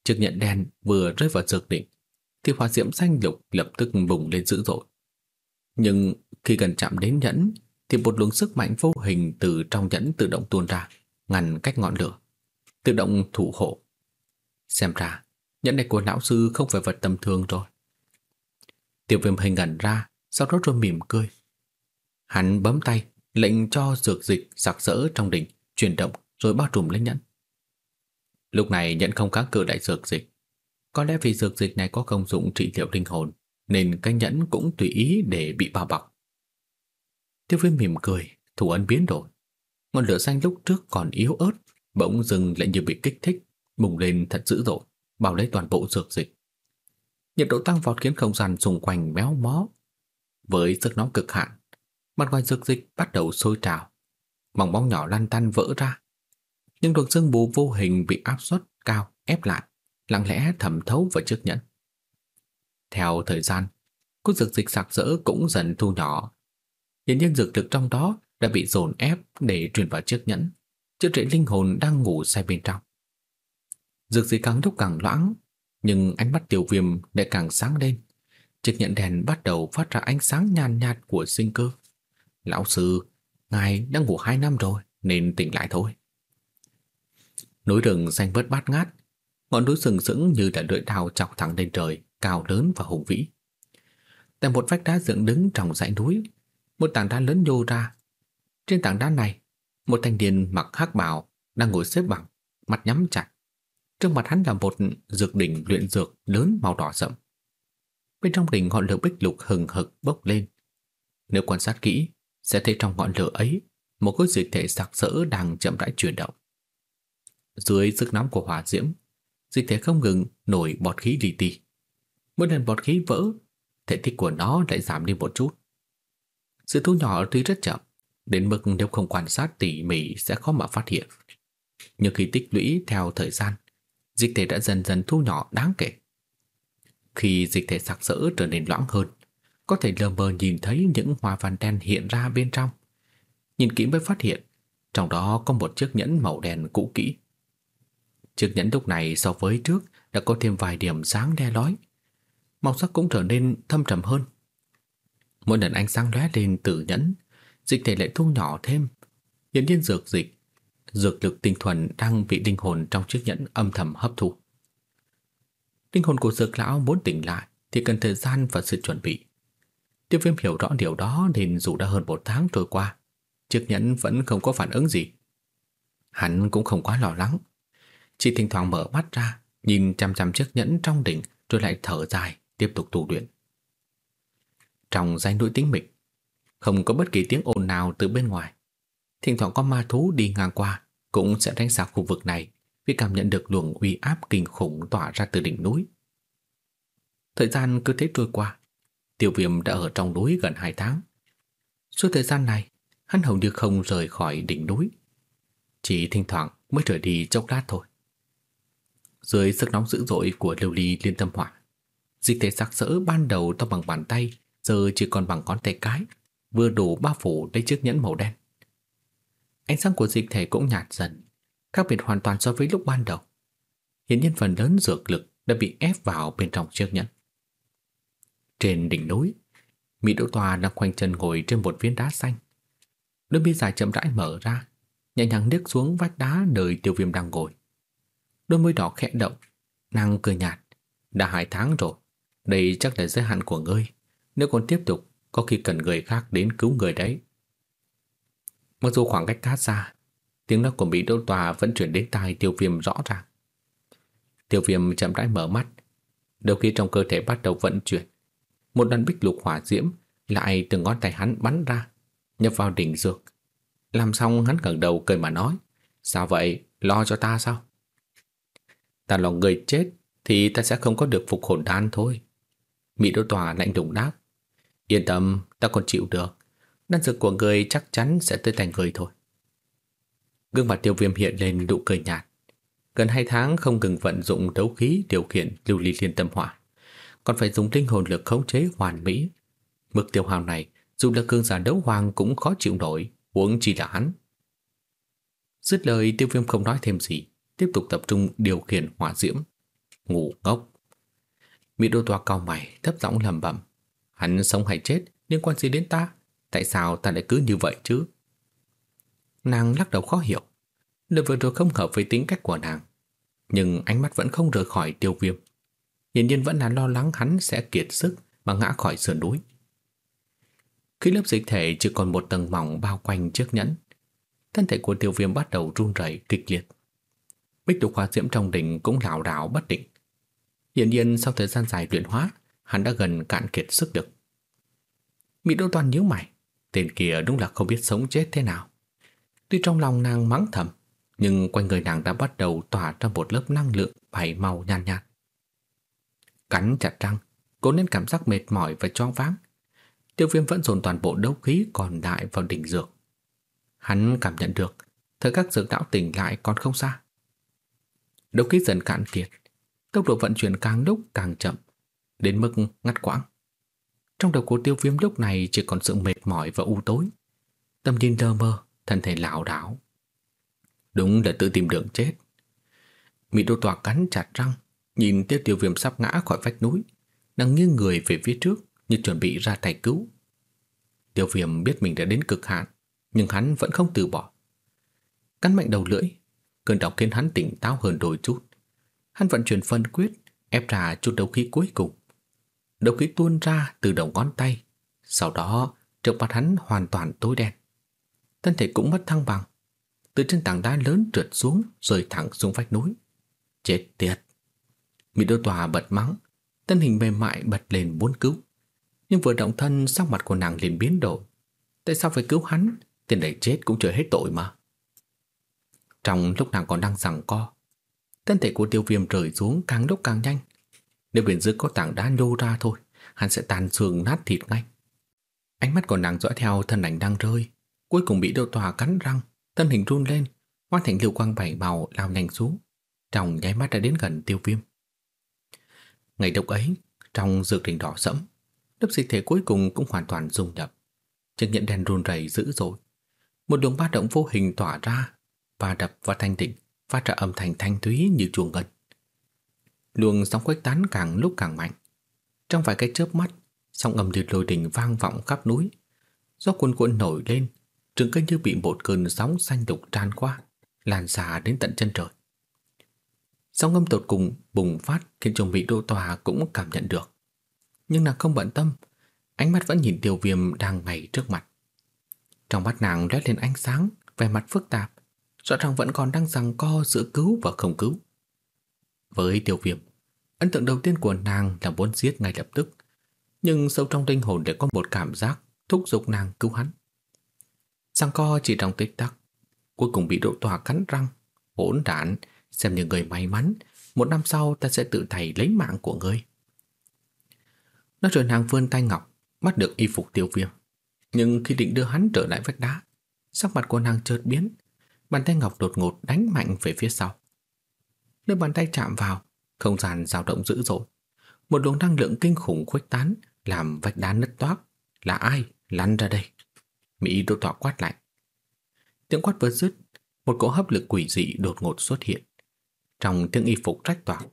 A: Chiếc nhẫn đen vừa rơi vào dược đỉnh, thì hỏa diễm xanh lục lập tức bùng lên dữ dội. Nhưng khi gần chạm đến nhẫn, thì một luồng sức mạnh vô hình từ trong nhẫn tự động tuôn ra, ngăn cách ngọn lửa, tự động thủ hộ. Xem ra, nhẫn này của lão sư không phải vật tầm thường rồi. Tiểu viêm hình ngẩn ra, sau đó rồi mỉm cười. Hắn bấm tay, lệnh cho dược dịch sặc sỡ trong đỉnh chuyển động rồi bao trùm lên nhẫn. Lúc này nhẫn không kháng cự đại dược dịch. Có lẽ vì dược dịch này có công dụng trị liệu linh hồn, nên cái nhẫn cũng tùy ý để bị bao bọc. Tiêu viêm mỉm cười, thủ ấn biến đổi. Ngọn lửa xanh lúc trước còn yếu ớt, bỗng dừng lại như bị kích thích, bùng lên thật dữ dội, bao lấy toàn bộ dược dịch. Nhiệt độ tăng vọt khiến không gian xung quanh méo mó. Với sức nóng cực hạn, Mặt ngoài dược dịch bắt đầu sôi trào, mỏng bóng nhỏ lăn tăn vỡ ra. Nhưng luồng sương mù vô hình bị áp suất cao ép lại, lặng lẽ thẩm thấu vào chiếc nhẫn. Theo thời gian, cốt dược dịch sạc rỡ cũng dần thu nhỏ. Hiện nhiên dược lực trong đó đã bị dồn ép để truyền vào chiếc nhẫn, chữa trị linh hồn đang ngủ say bên trong. Dược dịch càng lúc càng loãng, nhưng ánh mắt tiểu viêm lại càng sáng lên. Chiếc nhẫn đèn bắt đầu phát ra ánh sáng nhàn nhạt của sinh cơ. Lão sư, ngài đang ngủ hai năm rồi, nên tỉnh lại thôi. Núi rừng xanh vớt bát ngát, ngọn núi sừng sững như là lưỡi đao chọc thẳng lên trời, cao lớn và hùng vĩ. Tại một vách đá dựng đứng trong dãy núi, một tảng đá lớn nhô ra. Trên tảng đá này, một thanh niên mặc hắc bào đang ngồi xếp bằng, mặt nhắm chặt. Trước mặt hắn là một dược đỉnh luyện dược lớn màu đỏ sậm. Bên trong đỉnh ngọn lửa bích lục hừng hực bốc lên. Nếu quan sát kỹ, sẽ thấy trong ngọn lửa ấy một khối dịch thể sặc sỡ đang chậm rãi chuyển động. Dưới sức nóng của hỏa diễm, dịch thể không ngừng nổi bọt khí li ti. Mỗi lần bọt khí vỡ, thể tích của nó lại giảm đi một chút. Sự thu nhỏ tuy rất chậm, đến mức nếu không quan sát tỉ mỉ sẽ khó mà phát hiện. Nhưng khi tích lũy theo thời gian, dịch thể đã dần dần thu nhỏ đáng kể. Khi dịch thể sặc sỡ trở nên loãng hơn, có thể lờ mờ nhìn thấy những hoa văn đen hiện ra bên trong. Nhìn kỹ mới phát hiện, trong đó có một chiếc nhẫn màu đen cũ kỹ. Chiếc nhẫn lúc này so với trước đã có thêm vài điểm sáng đe lói. Màu sắc cũng trở nên thâm trầm hơn. Mỗi lần ánh sáng lóe lên từ nhẫn, dịch thể lại thu nhỏ thêm. Hiển nhiên dược dịch, dược lực tinh thuần đang bị linh hồn trong chiếc nhẫn âm thầm hấp thụ. Linh hồn của dược lão muốn tỉnh lại thì cần thời gian và sự chuẩn bị. Tiêu viêm hiểu rõ điều đó nên dù đã hơn một tháng trôi qua, chiếc nhẫn vẫn không có phản ứng gì. Hắn cũng không quá lo lắng. Chỉ thỉnh thoảng mở mắt ra, nhìn chằm chằm chiếc nhẫn trong đỉnh rồi lại thở dài, tiếp tục tu luyện. Trong danh núi tĩnh mịch, không có bất kỳ tiếng ồn nào từ bên ngoài. Thỉnh thoảng có ma thú đi ngang qua cũng sẽ đánh xa khu vực này vì cảm nhận được luồng uy áp kinh khủng tỏa ra từ đỉnh núi. Thời gian cứ thế trôi qua, tiêu viêm đã ở trong núi gần 2 tháng. Suốt thời gian này, hắn hầu như không rời khỏi đỉnh núi. Chỉ thỉnh thoảng mới trở đi chốc lát thôi. Dưới sức nóng dữ dội của lưu ly liên tâm hỏa, dịch thể sặc sỡ ban đầu to bằng bàn tay giờ chỉ còn bằng ngón tay cái, vừa đủ bao phủ lấy chiếc nhẫn màu đen. Ánh sáng của dịch thể cũng nhạt dần, khác biệt hoàn toàn so với lúc ban đầu. Hiện nhiên phần lớn dược lực đã bị ép vào bên trong chiếc nhẫn. Trên đỉnh núi, Mỹ Đỗ Tòa đang khoanh chân ngồi trên một viên đá xanh. Đôi mi dài chậm rãi mở ra, nhẹ nhàng liếc xuống vách đá nơi tiêu viêm đang ngồi. Đôi môi đỏ khẽ động, nàng cười nhạt. Đã hai tháng rồi, đây chắc là giới hạn của ngươi. Nếu còn tiếp tục, có khi cần người khác đến cứu người đấy. Mặc dù khoảng cách khá xa, tiếng nói của Mỹ đô Tòa vẫn chuyển đến tai tiêu viêm rõ ràng. Tiêu viêm chậm rãi mở mắt, đầu khi trong cơ thể bắt đầu vận chuyển. Một đoàn bích lục hỏa diễm lại từ ngón tay hắn bắn ra, nhập vào đỉnh dược. Làm xong hắn ngẩng đầu cười mà nói, sao vậy, lo cho ta sao? Ta lòng người chết thì ta sẽ không có được phục hồn đan thôi. Mỹ Đỗ Tòa lạnh lùng đáp, yên tâm, ta còn chịu được. Đan dược của người chắc chắn sẽ tới thành người thôi. Gương mặt tiêu viêm hiện lên nụ cười nhạt. Gần hai tháng không ngừng vận dụng đấu khí điều khiển lưu ly liên tâm hỏa. Còn phải dùng linh hồn lực khống chế hoàn mỹ. Mực tiêu hào này, dù là cương giả đấu hoàng cũng khó chịu nổi, huống chỉ là hắn. Dứt lời tiêu viêm không nói thêm gì, tiếp tục tập trung điều khiển hỏa diễm. Ngủ ngốc. Mỹ đô toa cao mày, thấp giọng lầm bẩm Hắn sống hay chết, liên quan gì đến ta? Tại sao ta lại cứ như vậy chứ? Nàng lắc đầu khó hiểu. Lời vừa rồi không hợp với tính cách của nàng. Nhưng ánh mắt vẫn không rời khỏi tiêu viêm. Hiển nhiên vẫn là lo lắng hắn sẽ kiệt sức mà ngã khỏi sườn núi. Khi lớp dịch thể chỉ còn một tầng mỏng bao quanh chiếc nhẫn, thân thể của tiêu viêm bắt đầu run rẩy kịch liệt. Bích lục hoa diễm trong đỉnh cũng lảo đảo bất định. Hiển nhiên sau thời gian dài luyện hóa, hắn đã gần cạn kiệt sức lực. Mỹ Đô Toàn nhíu mày, tên kia đúng là không biết sống chết thế nào. Tuy trong lòng nàng mắng thầm, nhưng quanh người nàng đã bắt đầu tỏa ra một lớp năng lượng bảy màu nhàn nhạt, nhạt. Cắn chặt răng, cố nên cảm giác mệt mỏi và choáng váng. Tiêu viêm vẫn dồn toàn bộ đấu khí còn lại vào đỉnh dược. Hắn cảm nhận được, thời các dược đạo tỉnh lại còn không xa. Đấu khí dần cạn kiệt, tốc độ vận chuyển càng lúc càng chậm, đến mức ngắt quãng. Trong đầu của tiêu viêm lúc này chỉ còn sự mệt mỏi và u tối. Tâm nhìn lơ mơ, thân thể lảo đảo. Đúng là tự tìm đường chết. Mỹ đô tòa cắn chặt răng, nhìn tiêu tiêu viêm sắp ngã khỏi vách núi, đang nghiêng người về phía trước như chuẩn bị ra tay cứu. Tiêu viêm biết mình đã đến cực hạn, nhưng hắn vẫn không từ bỏ. Cắn mạnh đầu lưỡi, cơn đau khiến hắn tỉnh táo hơn đôi chút. Hắn vận chuyển phân quyết, ép ra chút đấu khí cuối cùng. Đấu khí tuôn ra từ đầu ngón tay, sau đó trước mặt hắn hoàn toàn tối đen. Thân thể cũng mất thăng bằng, từ trên tảng đá lớn trượt xuống rơi thẳng xuống vách núi. Chết tiệt! Mỹ đô tòa bật mắng, thân hình mềm mại bật lên muốn cứu. Nhưng vừa động thân sắc mặt của nàng liền biến đổi. Tại sao phải cứu hắn? Tiền này chết cũng chưa hết tội mà. Trong lúc nàng còn đang giằng co, thân thể của tiêu viêm rời xuống càng lúc càng nhanh. Nếu bên dưới có tảng đá nhô ra thôi, hắn sẽ tàn xương nát thịt ngay. Ánh mắt của nàng dõi theo thân ảnh đang rơi, cuối cùng bị đô tòa cắn răng, thân hình run lên, hóa thành lưu quang bảy màu lao nhanh xuống, trong nháy mắt đã đến gần tiêu viêm. Ngày độc ấy, trong dược đỉnh đỏ sẫm, lớp dịch thể cuối cùng cũng hoàn toàn dung nhập Chiếc nhẫn đen run rẩy dữ dội. Một luồng ba động vô hình tỏa ra và đập vào thanh tịnh, phát ra âm thanh thanh thúy như chuông ngân. Luồng sóng khuếch tán càng lúc càng mạnh. Trong vài cái chớp mắt, sóng âm liệt lôi đình vang vọng khắp núi. Gió cuồn cuộn nổi lên, trường cây như bị một cơn sóng xanh đục tràn qua, lan xa đến tận chân trời. Sóng âm tột cùng bùng phát khiến chồng bị Đô Tòa cũng cảm nhận được. Nhưng nàng không bận tâm, ánh mắt vẫn nhìn tiêu viêm đang ngay trước mặt. Trong mắt nàng lóe lên ánh sáng, vẻ mặt phức tạp, rõ ràng vẫn còn đang rằng co giữa cứu và không cứu. Với tiêu viêm, ấn tượng đầu tiên của nàng là muốn giết ngay lập tức, nhưng sâu trong linh hồn lại có một cảm giác thúc giục nàng cứu hắn. Rằng co chỉ trong tích tắc, cuối cùng bị độ tòa cắn răng, hỗn đản, xem như người may mắn, một năm sau ta sẽ tự thầy lấy mạng của ngươi. Nói rồi nàng vươn tay ngọc, bắt được y phục tiêu viêm. Nhưng khi định đưa hắn trở lại vách đá, sắc mặt của nàng chợt biến, bàn tay ngọc đột ngột đánh mạnh về phía sau. Nơi bàn tay chạm vào, không gian dao động dữ dội. Một luồng năng lượng kinh khủng khuếch tán, làm vách đá nứt toác. Là ai? Lăn ra đây. Mỹ đô Tọa quát lạnh. Tiếng quát vừa dứt, một cỗ hấp lực quỷ dị đột ngột xuất hiện. Trong tiếng y phục rách toạc,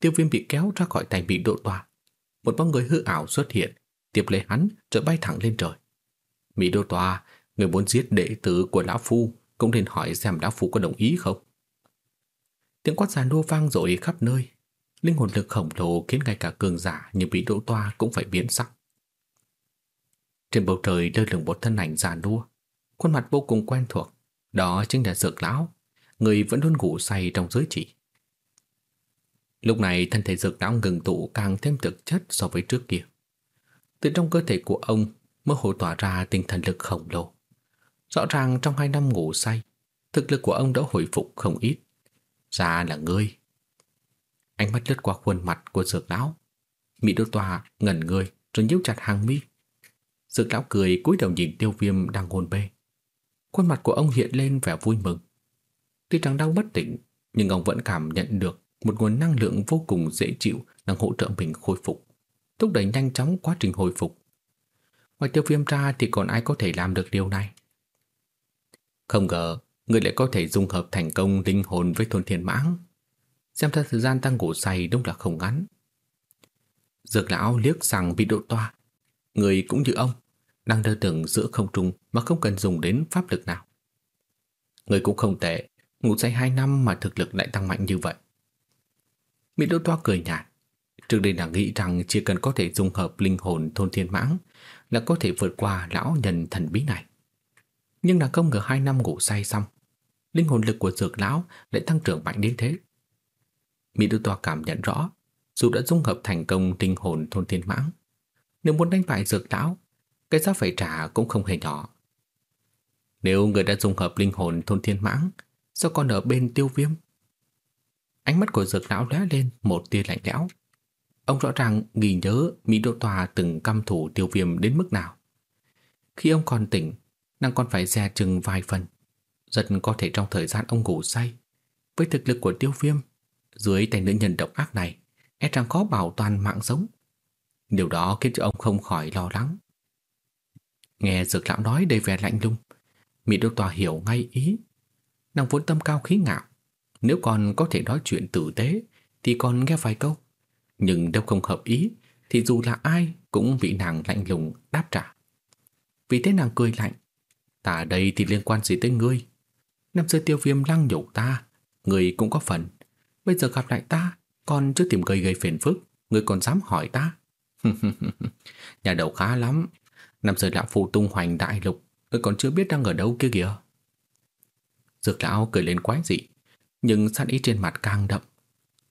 A: tiêu viêm bị kéo ra khỏi tay bị độ tòa. Một bóng người hư ảo xuất hiện, tiếp lấy hắn rồi bay thẳng lên trời. Mỹ đô tòa, người muốn giết đệ tử của Lão Phu cũng nên hỏi xem đạo phụ có đồng ý không. Tiếng quát giàn đua vang dội khắp nơi. Linh hồn lực khổng lồ khiến ngay cả cường giả như bị đỗ toa cũng phải biến sắc. Trên bầu trời lơ lửng một thân ảnh già đua, khuôn mặt vô cùng quen thuộc. Đó chính là Dược Lão, người vẫn luôn ngủ say trong giới chỉ. Lúc này thân thể Dược Lão ngừng tụ càng thêm thực chất so với trước kia. Từ trong cơ thể của ông mơ hồ tỏa ra tinh thần lực khổng lồ. Rõ ràng trong hai năm ngủ say, thực lực của ông đã hồi phục không ít. Ra là ngươi. Ánh mắt lướt qua khuôn mặt của dược lão. Mỹ đô tòa ngẩn người rồi nhíu chặt hàng mi. Dược lão cười cúi đầu nhìn tiêu viêm đang hôn bê. Khuôn mặt của ông hiện lên vẻ vui mừng. Tuy rằng đang bất tỉnh, nhưng ông vẫn cảm nhận được một nguồn năng lượng vô cùng dễ chịu đang hỗ trợ mình khôi phục, thúc đẩy nhanh chóng quá trình hồi phục. Ngoài tiêu viêm ra thì còn ai có thể làm được điều này? Không ngờ, người lại có thể dung hợp thành công linh hồn với thôn thiên mãng. Xem ra thời gian tăng ngủ say đúng là không ngắn. Dược lão liếc sang bị độ toa. Người cũng như ông, đang đơ tưởng giữa không trung mà không cần dùng đến pháp lực nào. Người cũng không tệ, ngủ say hai năm mà thực lực lại tăng mạnh như vậy. Mỹ Đỗ Toa cười nhạt. Trước đây đã nghĩ rằng chỉ cần có thể dung hợp linh hồn thôn thiên mãng là có thể vượt qua lão nhân thần bí này. Nhưng là không ngờ hai năm ngủ say xong, linh hồn lực của dược lão lại tăng trưởng mạnh đến thế. Mỹ Đỗ tòa cảm nhận rõ, dù đã dung hợp thành công linh hồn thôn thiên mãng, nếu muốn đánh bại dược lão, cái giá phải trả cũng không hề nhỏ. Nếu người đã dung hợp linh hồn thôn thiên mãng, sao còn ở bên tiêu viêm? Ánh mắt của dược lão lóe lên một tia lạnh lẽo. Ông rõ ràng ghi nhớ Mỹ Đô Tòa từng căm thủ tiêu viêm đến mức nào. Khi ông còn tỉnh, nàng còn phải dè chừng vài phần. Rất có thể trong thời gian ông ngủ say, với thực lực của tiêu viêm, dưới tay nữ nhân độc ác này, e rằng khó bảo toàn mạng sống. Điều đó khiến cho ông không khỏi lo lắng. Nghe dược lão nói đầy vẻ lạnh lùng, Mỹ Đô Tòa hiểu ngay ý. Nàng vốn tâm cao khí ngạo, nếu còn có thể nói chuyện tử tế Thì còn nghe vài câu Nhưng nếu không hợp ý Thì dù là ai cũng bị nàng lạnh lùng đáp trả Vì thế nàng cười lạnh Ta đây thì liên quan gì tới ngươi Năm xưa tiêu viêm lăng nhục ta Ngươi cũng có phần Bây giờ gặp lại ta Còn chưa tìm gây gây phiền phức Ngươi còn dám hỏi ta Nhà đầu khá lắm Năm xưa lão phù tung hoành đại lục Ngươi còn chưa biết đang ở đâu kia kìa Dược lão cười lên quái dị nhưng sát ý trên mặt càng đậm.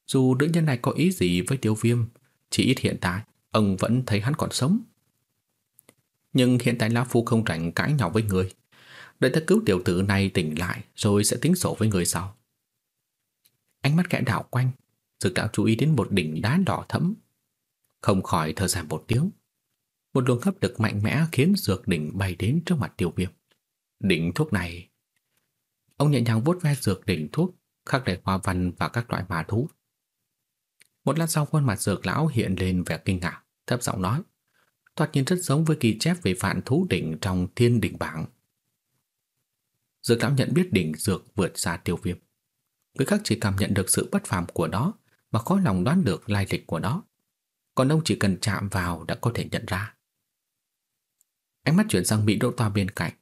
A: Dù nữ nhân này có ý gì với tiêu viêm, chỉ ít hiện tại, ông vẫn thấy hắn còn sống. Nhưng hiện tại Lão Phu không rảnh cãi nhau với người. Đợi ta cứu tiểu tử này tỉnh lại rồi sẽ tính sổ với người sau. Ánh mắt kẽ đảo quanh, dược đạo chú ý đến một đỉnh đá đỏ thẫm. Không khỏi thở dài một tiếng. Một luồng hấp lực mạnh mẽ khiến dược đỉnh bay đến trước mặt tiêu viêm. Đỉnh thuốc này... Ông nhẹ nhàng vuốt ve dược đỉnh thuốc khắc đầy hoa văn và các loại ma thú. Một lát sau khuôn mặt dược lão hiện lên vẻ kinh ngạc, thấp giọng nói, thoạt nhìn rất giống với ghi chép về vạn thú đỉnh trong thiên đỉnh bảng. Dược lão nhận biết đỉnh dược vượt xa tiêu viêm. Người khác chỉ cảm nhận được sự bất phàm của nó mà khó lòng đoán được lai lịch của nó. Còn ông chỉ cần chạm vào đã có thể nhận ra. Ánh mắt chuyển sang bị đỗ toa bên cạnh.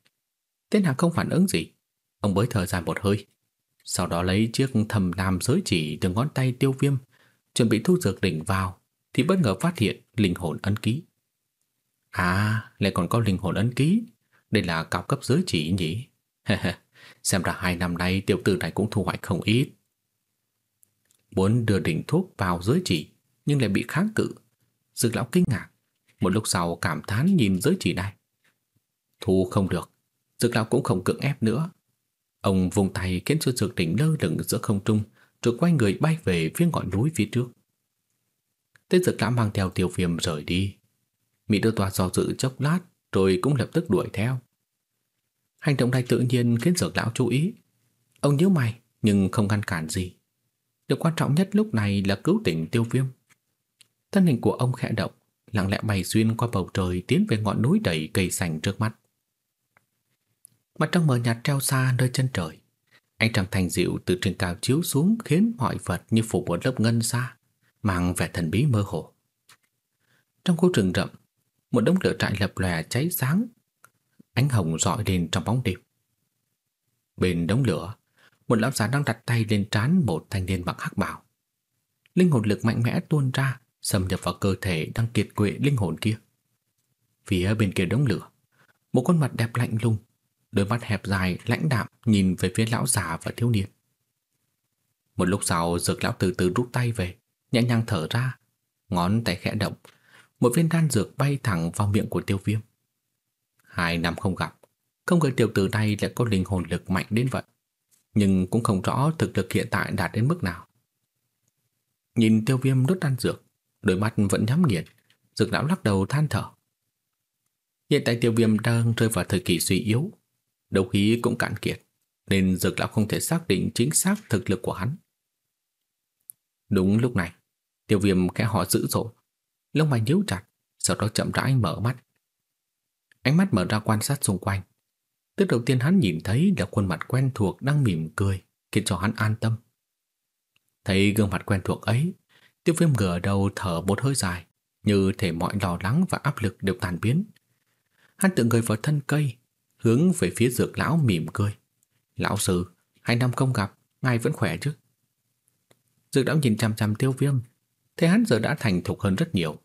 A: Tên hàng không phản ứng gì. Ông bới thở dài một hơi. sau đó lấy chiếc thầm nam giới chỉ từ ngón tay tiêu viêm, chuẩn bị thu dược đỉnh vào, thì bất ngờ phát hiện linh hồn ấn ký. À, lại còn có linh hồn ấn ký, đây là cao cấp giới chỉ nhỉ? Xem ra hai năm nay tiểu tử này cũng thu hoạch không ít. Muốn đưa đỉnh thuốc vào giới chỉ, nhưng lại bị kháng cự. Dược lão kinh ngạc, một lúc sau cảm thán nhìn giới chỉ này. Thu không được, dược lão cũng không cưỡng ép nữa. Ông vùng tay khiến cho dược đỉnh lơ lửng giữa không trung, rồi quay người bay về phía ngọn núi phía trước. Tên dược lão mang theo tiêu viêm rời đi. Mỹ đưa tòa do dự chốc lát, rồi cũng lập tức đuổi theo. Hành động này tự nhiên khiến dược lão chú ý. Ông nhớ mày, nhưng không ngăn cản gì. Điều quan trọng nhất lúc này là cứu tỉnh tiêu viêm. Thân hình của ông khẽ động, lặng lẽ bay xuyên qua bầu trời tiến về ngọn núi đầy cây xanh trước mắt. Mặt trăng mờ nhạt treo xa nơi chân trời. Ánh trăng thành dịu từ trên cao chiếu xuống khiến mọi vật như phủ một lớp ngân xa, mang vẻ thần bí mơ hồ. Trong khu rừng rậm, một đống lửa trại lập lòe cháy sáng, ánh hồng rọi lên trong bóng đêm. Bên đống lửa, một lão già đang đặt tay lên trán một thanh niên mặc hắc bào. Linh hồn lực mạnh mẽ tuôn ra, xâm nhập vào cơ thể đang kiệt quệ linh hồn kia. Phía bên kia đống lửa, một khuôn mặt đẹp lạnh lùng, đôi mắt hẹp dài lãnh đạm nhìn về phía lão già và thiếu niên. Một lúc sau, dược lão từ từ rút tay về, nhẹ nhàng thở ra, ngón tay khẽ động, một viên đan dược bay thẳng vào miệng của tiêu viêm. Hai năm không gặp, không ngờ tiểu tử này lại có linh hồn lực mạnh đến vậy. Nhưng cũng không rõ thực lực hiện tại đạt đến mức nào. Nhìn tiêu viêm đốt ăn dược, đôi mắt vẫn nhắm nghiền, dược lão lắc đầu than thở. Hiện tại tiêu viêm đang rơi vào thời kỳ suy yếu, đầu khí cũng cạn kiệt, nên dược lão không thể xác định chính xác thực lực của hắn. Đúng lúc này, tiêu viêm khẽ họ dữ dội, lông mày nhíu chặt, sau đó chậm rãi mở mắt. Ánh mắt mở ra quan sát xung quanh. Thứ đầu tiên hắn nhìn thấy là khuôn mặt quen thuộc đang mỉm cười, khiến cho hắn an tâm. Thấy gương mặt quen thuộc ấy, tiêu viêm ngửa đầu thở một hơi dài, như thể mọi lo lắng và áp lực đều tàn biến. Hắn tự người vào thân cây, hướng về phía dược lão mỉm cười. Lão sư, hai năm không gặp, ngài vẫn khỏe chứ? Dược lão nhìn chăm chăm tiêu viêm, thấy hắn giờ đã thành thục hơn rất nhiều.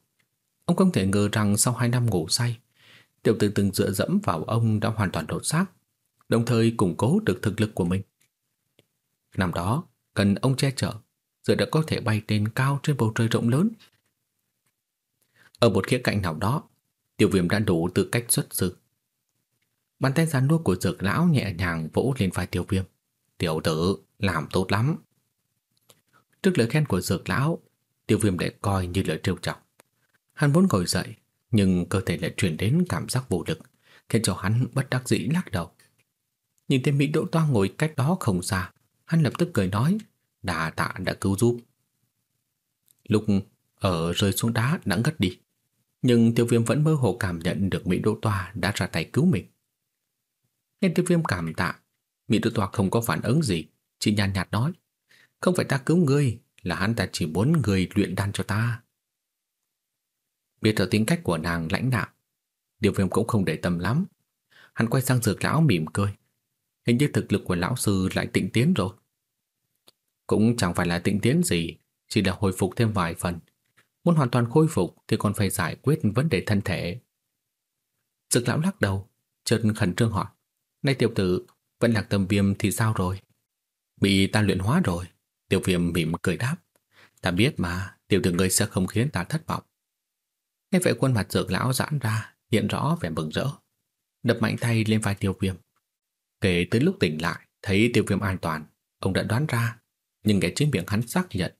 A: Ông không thể ngờ rằng sau hai năm ngủ say, tiểu tử từng dựa dẫm vào ông đã hoàn toàn đột xác, đồng thời củng cố được thực lực của mình. Năm đó, cần ông che chở, giờ đã có thể bay tên cao trên bầu trời rộng lớn. Ở một khía cạnh nào đó, tiểu viêm đã đủ tư cách xuất sư. Bàn tay gián đua của dược lão nhẹ nhàng vỗ lên vai tiểu viêm. Tiểu tử, làm tốt lắm. Trước lời khen của dược lão, Tiểu viêm để coi như lời trêu chọc. Hắn muốn ngồi dậy, nhưng cơ thể lại truyền đến cảm giác vô lực, khiến cho hắn bất đắc dĩ lắc đầu. Nhìn thấy Mỹ Đỗ Toa ngồi cách đó không xa, hắn lập tức cười nói, đà tạ đã cứu giúp. Lúc ở rơi xuống đá đã ngất đi, nhưng tiêu viêm vẫn mơ hồ cảm nhận được Mỹ Đỗ Toa đã ra tay cứu mình. Nghe tiêu viêm cảm tạ, Mỹ Đỗ Toa không có phản ứng gì, chỉ nhàn nhạt nói, không phải ta cứu ngươi, là hắn ta chỉ muốn người luyện đan cho ta. Biết được tính cách của nàng lãnh đạo, Điều viêm cũng không để tâm lắm. Hắn quay sang dược lão mỉm cười. Hình như thực lực của lão sư lại tịnh tiến rồi. Cũng chẳng phải là tịnh tiến gì, chỉ là hồi phục thêm vài phần. Muốn hoàn toàn khôi phục thì còn phải giải quyết vấn đề thân thể. Dược lão lắc đầu, chợt khẩn trương hỏi. Này tiểu tử, vẫn lạc tâm viêm thì sao rồi? Bị ta luyện hóa rồi. Tiểu viêm mỉm cười đáp. Ta biết mà, tiểu tử ngươi sẽ không khiến ta thất vọng. Nghe vậy khuôn mặt dược lão giãn ra, hiện rõ vẻ mừng rỡ. Đập mạnh tay lên vai tiêu viêm. Kể tới lúc tỉnh lại, thấy tiêu viêm an toàn, ông đã đoán ra, nhưng nghe chính miệng hắn xác nhận,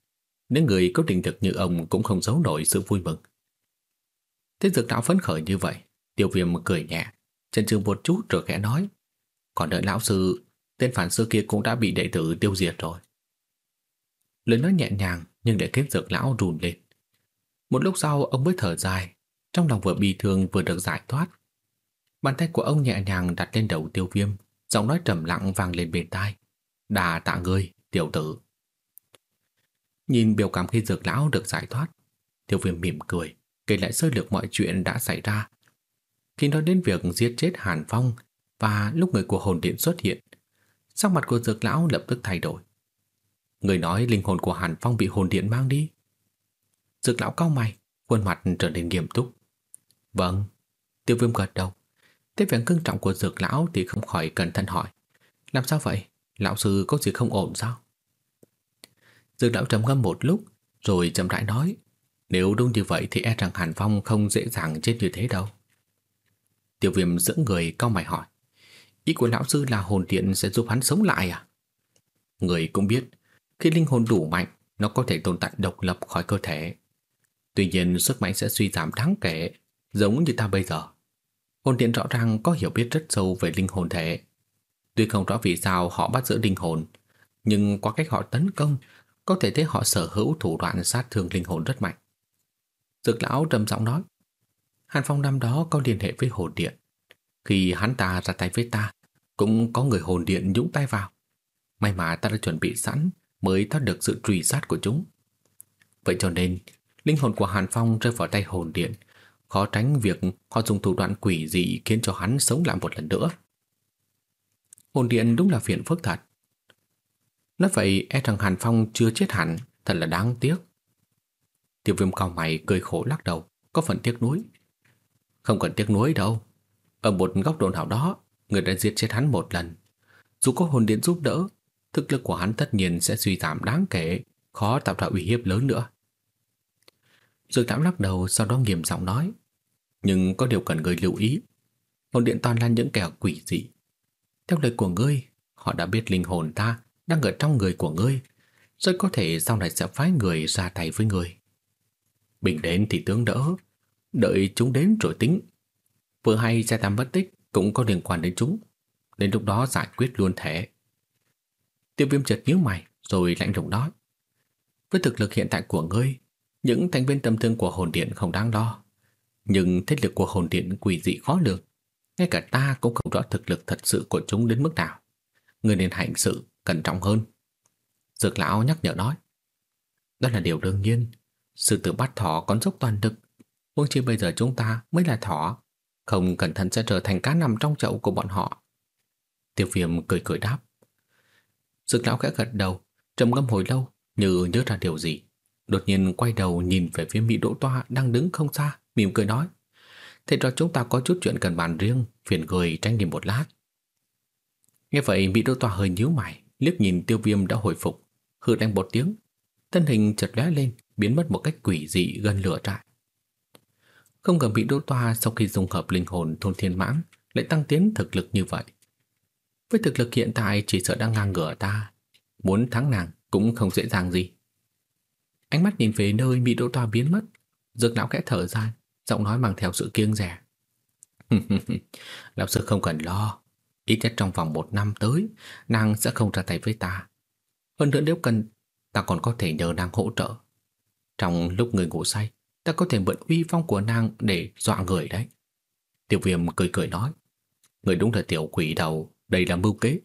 A: nếu người có tình thực như ông cũng không giấu nổi sự vui mừng. Thế dược lão phấn khởi như vậy, tiêu viêm cười nhẹ, chân chừng một chút rồi khẽ nói, còn đợi lão sư, tên phản sư kia cũng đã bị đệ tử tiêu diệt rồi. Lời nói nhẹ nhàng nhưng để kiếp dược lão rùn lên. Một lúc sau ông mới thở dài, trong lòng vừa bi thương vừa được giải thoát. Bàn tay của ông nhẹ nhàng đặt lên đầu tiêu viêm, giọng nói trầm lặng vang lên bên tai. Đà tạ ngươi, tiểu tử. Nhìn biểu cảm khi dược lão được giải thoát, tiêu viêm mỉm cười, kể lại sơ lược mọi chuyện đã xảy ra. Khi nói đến việc giết chết Hàn Phong và lúc người của hồn điện xuất hiện, Sắc mặt của dược lão lập tức thay đổi. Người nói linh hồn của Hàn Phong bị hồn điện mang đi. Dược lão cao mày, khuôn mặt trở nên nghiêm túc. Vâng, tiêu viêm gật đầu. Thế vẻ cưng trọng của dược lão thì không khỏi cẩn thận hỏi. Làm sao vậy? Lão sư có gì không ổn sao? Dược lão trầm ngâm một lúc, rồi chậm rãi nói. Nếu đúng như vậy thì e rằng Hàn Phong không dễ dàng chết như thế đâu. Tiêu viêm dưỡng người cao mày hỏi. Ý của lão sư là hồn điện sẽ giúp hắn sống lại à? Người cũng biết, khi linh hồn đủ mạnh, nó có thể tồn tại độc lập khỏi cơ thể. Tuy nhiên sức mạnh sẽ suy giảm đáng kể, giống như ta bây giờ. Hồn điện rõ ràng có hiểu biết rất sâu về linh hồn thể. Tuy không rõ vì sao họ bắt giữ linh hồn, nhưng qua cách họ tấn công, có thể thấy họ sở hữu thủ đoạn sát thương linh hồn rất mạnh. Dược lão trầm giọng nói, Hàn Phong năm đó có liên hệ với hồn điện. Khi hắn ta ra tay với ta, cũng có người hồn điện nhúng tay vào. May mà ta đã chuẩn bị sẵn mới thoát được sự truy sát của chúng. Vậy cho nên, linh hồn của Hàn Phong rơi vào tay hồn điện, khó tránh việc họ dùng thủ đoạn quỷ dị khiến cho hắn sống lại một lần nữa. Hồn điện đúng là phiền phức thật. Nói vậy e rằng Hàn Phong chưa chết hẳn, thật là đáng tiếc. Tiêu viêm cao mày cười khổ lắc đầu, có phần tiếc nuối. Không cần tiếc nuối đâu. Ở một góc độ nào đó, người đã giết chết hắn một lần. Dù có hồn điện giúp đỡ, thực lực của hắn tất nhiên sẽ suy giảm đáng kể, khó tạo ra uy hiếp lớn nữa. Dược Thảm lắc đầu sau đó nghiêm giọng nói, nhưng có điều cần người lưu ý. Hồn điện toàn là những kẻ quỷ dị. Theo lời của ngươi, họ đã biết linh hồn ta đang ở trong người của ngươi, rất có thể sau này sẽ phái người ra tay với ngươi. Bình đến thì tướng đỡ, đợi chúng đến rồi tính. Vừa hay gia tam bất tích cũng có liên quan đến chúng, đến lúc đó giải quyết luôn thể. Tiêu viêm chợt nhíu mày rồi lạnh lùng nói. Với thực lực hiện tại của ngươi, những thành viên tâm thương của hồn điện không đáng lo. Nhưng thế lực của hồn điện quỷ dị khó lường. Ngay cả ta cũng không rõ thực lực thật sự của chúng đến mức nào. người nên hành sự cẩn trọng hơn. Dược lão nhắc nhở nói. Đó là điều đương nhiên. Sư tử bắt thỏ còn dốc toàn lực. Huống chi bây giờ chúng ta mới là thỏ. Không cẩn thận sẽ trở thành cá nằm trong chậu của bọn họ. Tiêu viêm cười cười đáp. Dược lão khẽ gật đầu, trầm ngâm hồi lâu như nhớ ra điều gì. Đột nhiên quay đầu nhìn về phía Mỹ Đỗ Toa đang đứng không xa, mỉm cười nói. Thế cho chúng ta có chút chuyện cần bàn riêng, phiền cười tranh nghỉ một lát. Nghe vậy Mỹ Đỗ Toa hơi nhíu mày, liếc nhìn tiêu viêm đã hồi phục, hư đánh một tiếng. Thân hình chợt lóe lên, biến mất một cách quỷ dị gần lửa trại. Không ngờ Mỹ Đỗ Toa sau khi dung hợp linh hồn thôn thiên mãn lại tăng tiến thực lực như vậy. Với thực lực hiện tại chỉ sợ đang ngang ngửa ta, muốn thắng nàng cũng không dễ dàng gì. Ánh mắt nhìn về nơi Mỹ Đỗ Toa biến mất, dược lão khẽ thở dài, giọng nói mang theo sự kiêng rẻ. Lão sư không cần lo, ít nhất trong vòng một năm tới, nàng sẽ không ra tay với ta. Hơn nữa nếu cần, ta còn có thể nhờ nàng hỗ trợ. Trong lúc người ngủ say, ta có thể mượn uy phong của nàng để dọa người đấy. Tiểu viêm cười cười nói, người đúng là tiểu quỷ đầu, đây là mưu kế.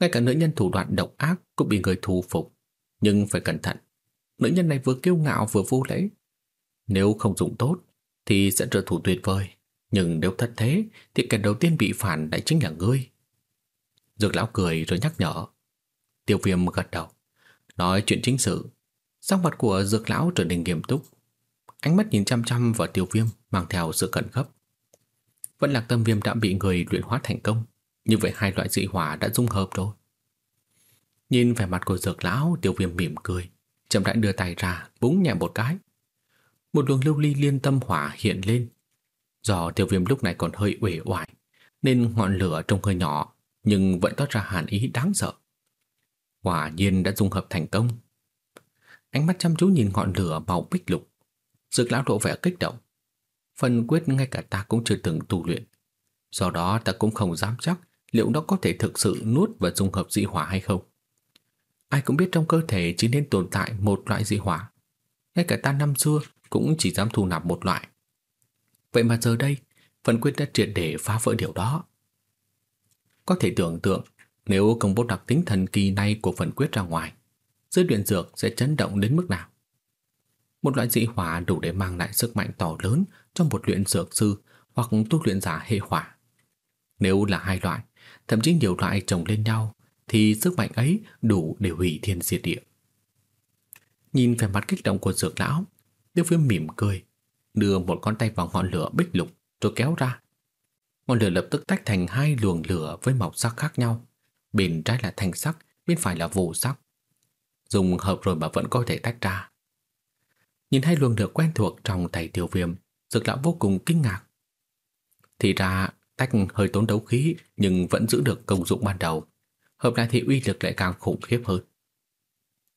A: Ngay cả nữ nhân thủ đoạn độc ác cũng bị người thu phục. Nhưng phải cẩn thận. Nữ nhân này vừa kiêu ngạo vừa vô lễ. Nếu không dùng tốt thì sẽ trở thủ tuyệt vời. Nhưng nếu thất thế thì kẻ đầu tiên bị phản lại chính là ngươi. Dược lão cười rồi nhắc nhở. Tiêu viêm gật đầu. Nói chuyện chính sự. Sắc mặt của dược lão trở nên nghiêm túc. Ánh mắt nhìn chăm chăm vào tiêu viêm mang theo sự cẩn gấp. Vẫn lạc tâm viêm đã bị người luyện hóa thành công. Như vậy hai loại dị hỏa đã dung hợp rồi. Nhìn vẻ mặt của dược lão, tiêu viêm mỉm cười, chậm rãi đưa tay ra, búng nhẹ một cái. Một luồng lưu ly liên tâm hỏa hiện lên. Do tiêu viêm lúc này còn hơi uể oải, nên ngọn lửa trông hơi nhỏ, nhưng vẫn toát ra hàn ý đáng sợ. Quả nhiên đã dung hợp thành công. Ánh mắt chăm chú nhìn ngọn lửa màu bích lục, dược lão độ vẻ kích động. Phần quyết ngay cả ta cũng chưa từng tu luyện. Do đó ta cũng không dám chắc liệu nó có thể thực sự nuốt và dung hợp dị hỏa hay không. Ai cũng biết trong cơ thể chỉ nên tồn tại một loại dị hỏa. Ngay cả ta năm xưa cũng chỉ dám thu nạp một loại. Vậy mà giờ đây, phần quyết đã triệt để phá vỡ điều đó. Có thể tưởng tượng, nếu công bố đặc tính thần kỳ này của phần quyết ra ngoài, giới luyện dược sẽ chấn động đến mức nào. Một loại dị hỏa đủ để mang lại sức mạnh to lớn cho một luyện dược sư hoặc tu luyện giả hệ hỏa. Nếu là hai loại, thậm chí nhiều loại chồng lên nhau thì sức mạnh ấy đủ để hủy thiên diệt địa. Nhìn vẻ mặt kích động của dược lão, Tiêu Viêm mỉm cười, đưa một con tay vào ngọn lửa bích lục rồi kéo ra. Ngọn lửa lập tức tách thành hai luồng lửa với màu sắc khác nhau, bên trái là thanh sắc, bên phải là vô sắc. Dùng hợp rồi mà vẫn có thể tách ra. Nhìn hai luồng lửa quen thuộc trong tay Tiêu Viêm, dược lão vô cùng kinh ngạc. Thì ra tách hơi tốn đấu khí nhưng vẫn giữ được công dụng ban đầu. Hợp lại thì uy lực lại càng khủng khiếp hơn.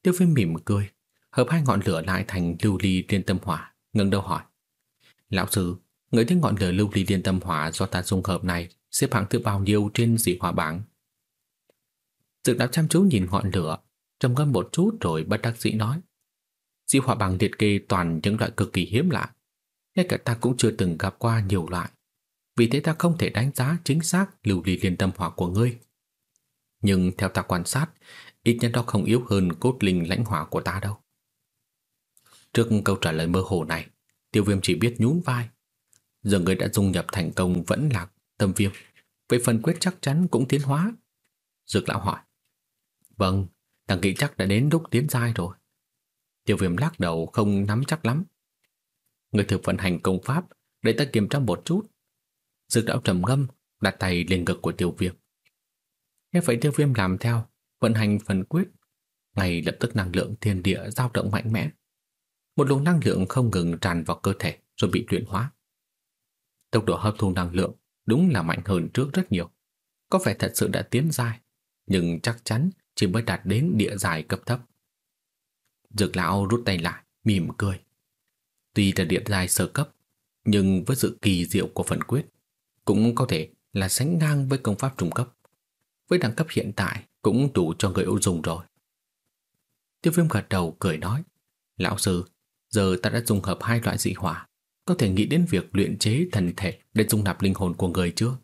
A: Tiêu Viêm mỉm cười, hợp hai ngọn lửa lại thành lưu ly liên tâm hỏa, ngẩng đầu hỏi. Lão sư, người thấy ngọn lửa lưu ly liên tâm hỏa do ta dung hợp này xếp hạng thứ bao nhiêu trên dị hỏa bảng? Dược đạo chăm chú nhìn ngọn lửa, trầm ngâm một chút rồi bất đắc dĩ nói. Dị hỏa bảng liệt kê toàn những loại cực kỳ hiếm lạ. Ngay cả ta cũng chưa từng gặp qua nhiều loại. Vì thế ta không thể đánh giá chính xác lưu ly liên tâm hỏa của ngươi. Nhưng theo ta quan sát, ít nhất đó không yếu hơn cốt linh lãnh hỏa của ta đâu. Trước câu trả lời mơ hồ này, tiêu viêm chỉ biết nhún vai. Giờ người đã dung nhập thành công vẫn là tâm viêm. Vậy phần quyết chắc chắn cũng tiến hóa. Dược lão hỏi. Vâng, ta nghĩ chắc đã đến lúc tiến giai rồi. Tiêu viêm lắc đầu không nắm chắc lắm. Người thực vận hành công pháp để ta kiểm tra một chút. Dược lão trầm ngâm đặt tay lên ngực của tiêu viêm. Nghe vậy tiêu viêm làm theo, vận hành phần quyết. Ngay lập tức năng lượng thiên địa dao động mạnh mẽ. Một luồng năng lượng không ngừng tràn vào cơ thể rồi bị luyện hóa. Tốc độ hấp thu năng lượng đúng là mạnh hơn trước rất nhiều. Có vẻ thật sự đã tiến dài, nhưng chắc chắn chỉ mới đạt đến địa dài cấp thấp. Dược lão rút tay lại, mỉm cười. Tuy là địa dài sơ cấp, nhưng với sự kỳ diệu của phần quyết, cũng có thể là sánh ngang với công pháp trung cấp. Với đẳng cấp hiện tại cũng đủ cho người ưu dùng rồi. Tiêu viêm gật đầu cười nói, Lão sư, giờ ta đã dùng hợp hai loại dị hỏa, có thể nghĩ đến việc luyện chế thần thể để dung nạp linh hồn của người chưa?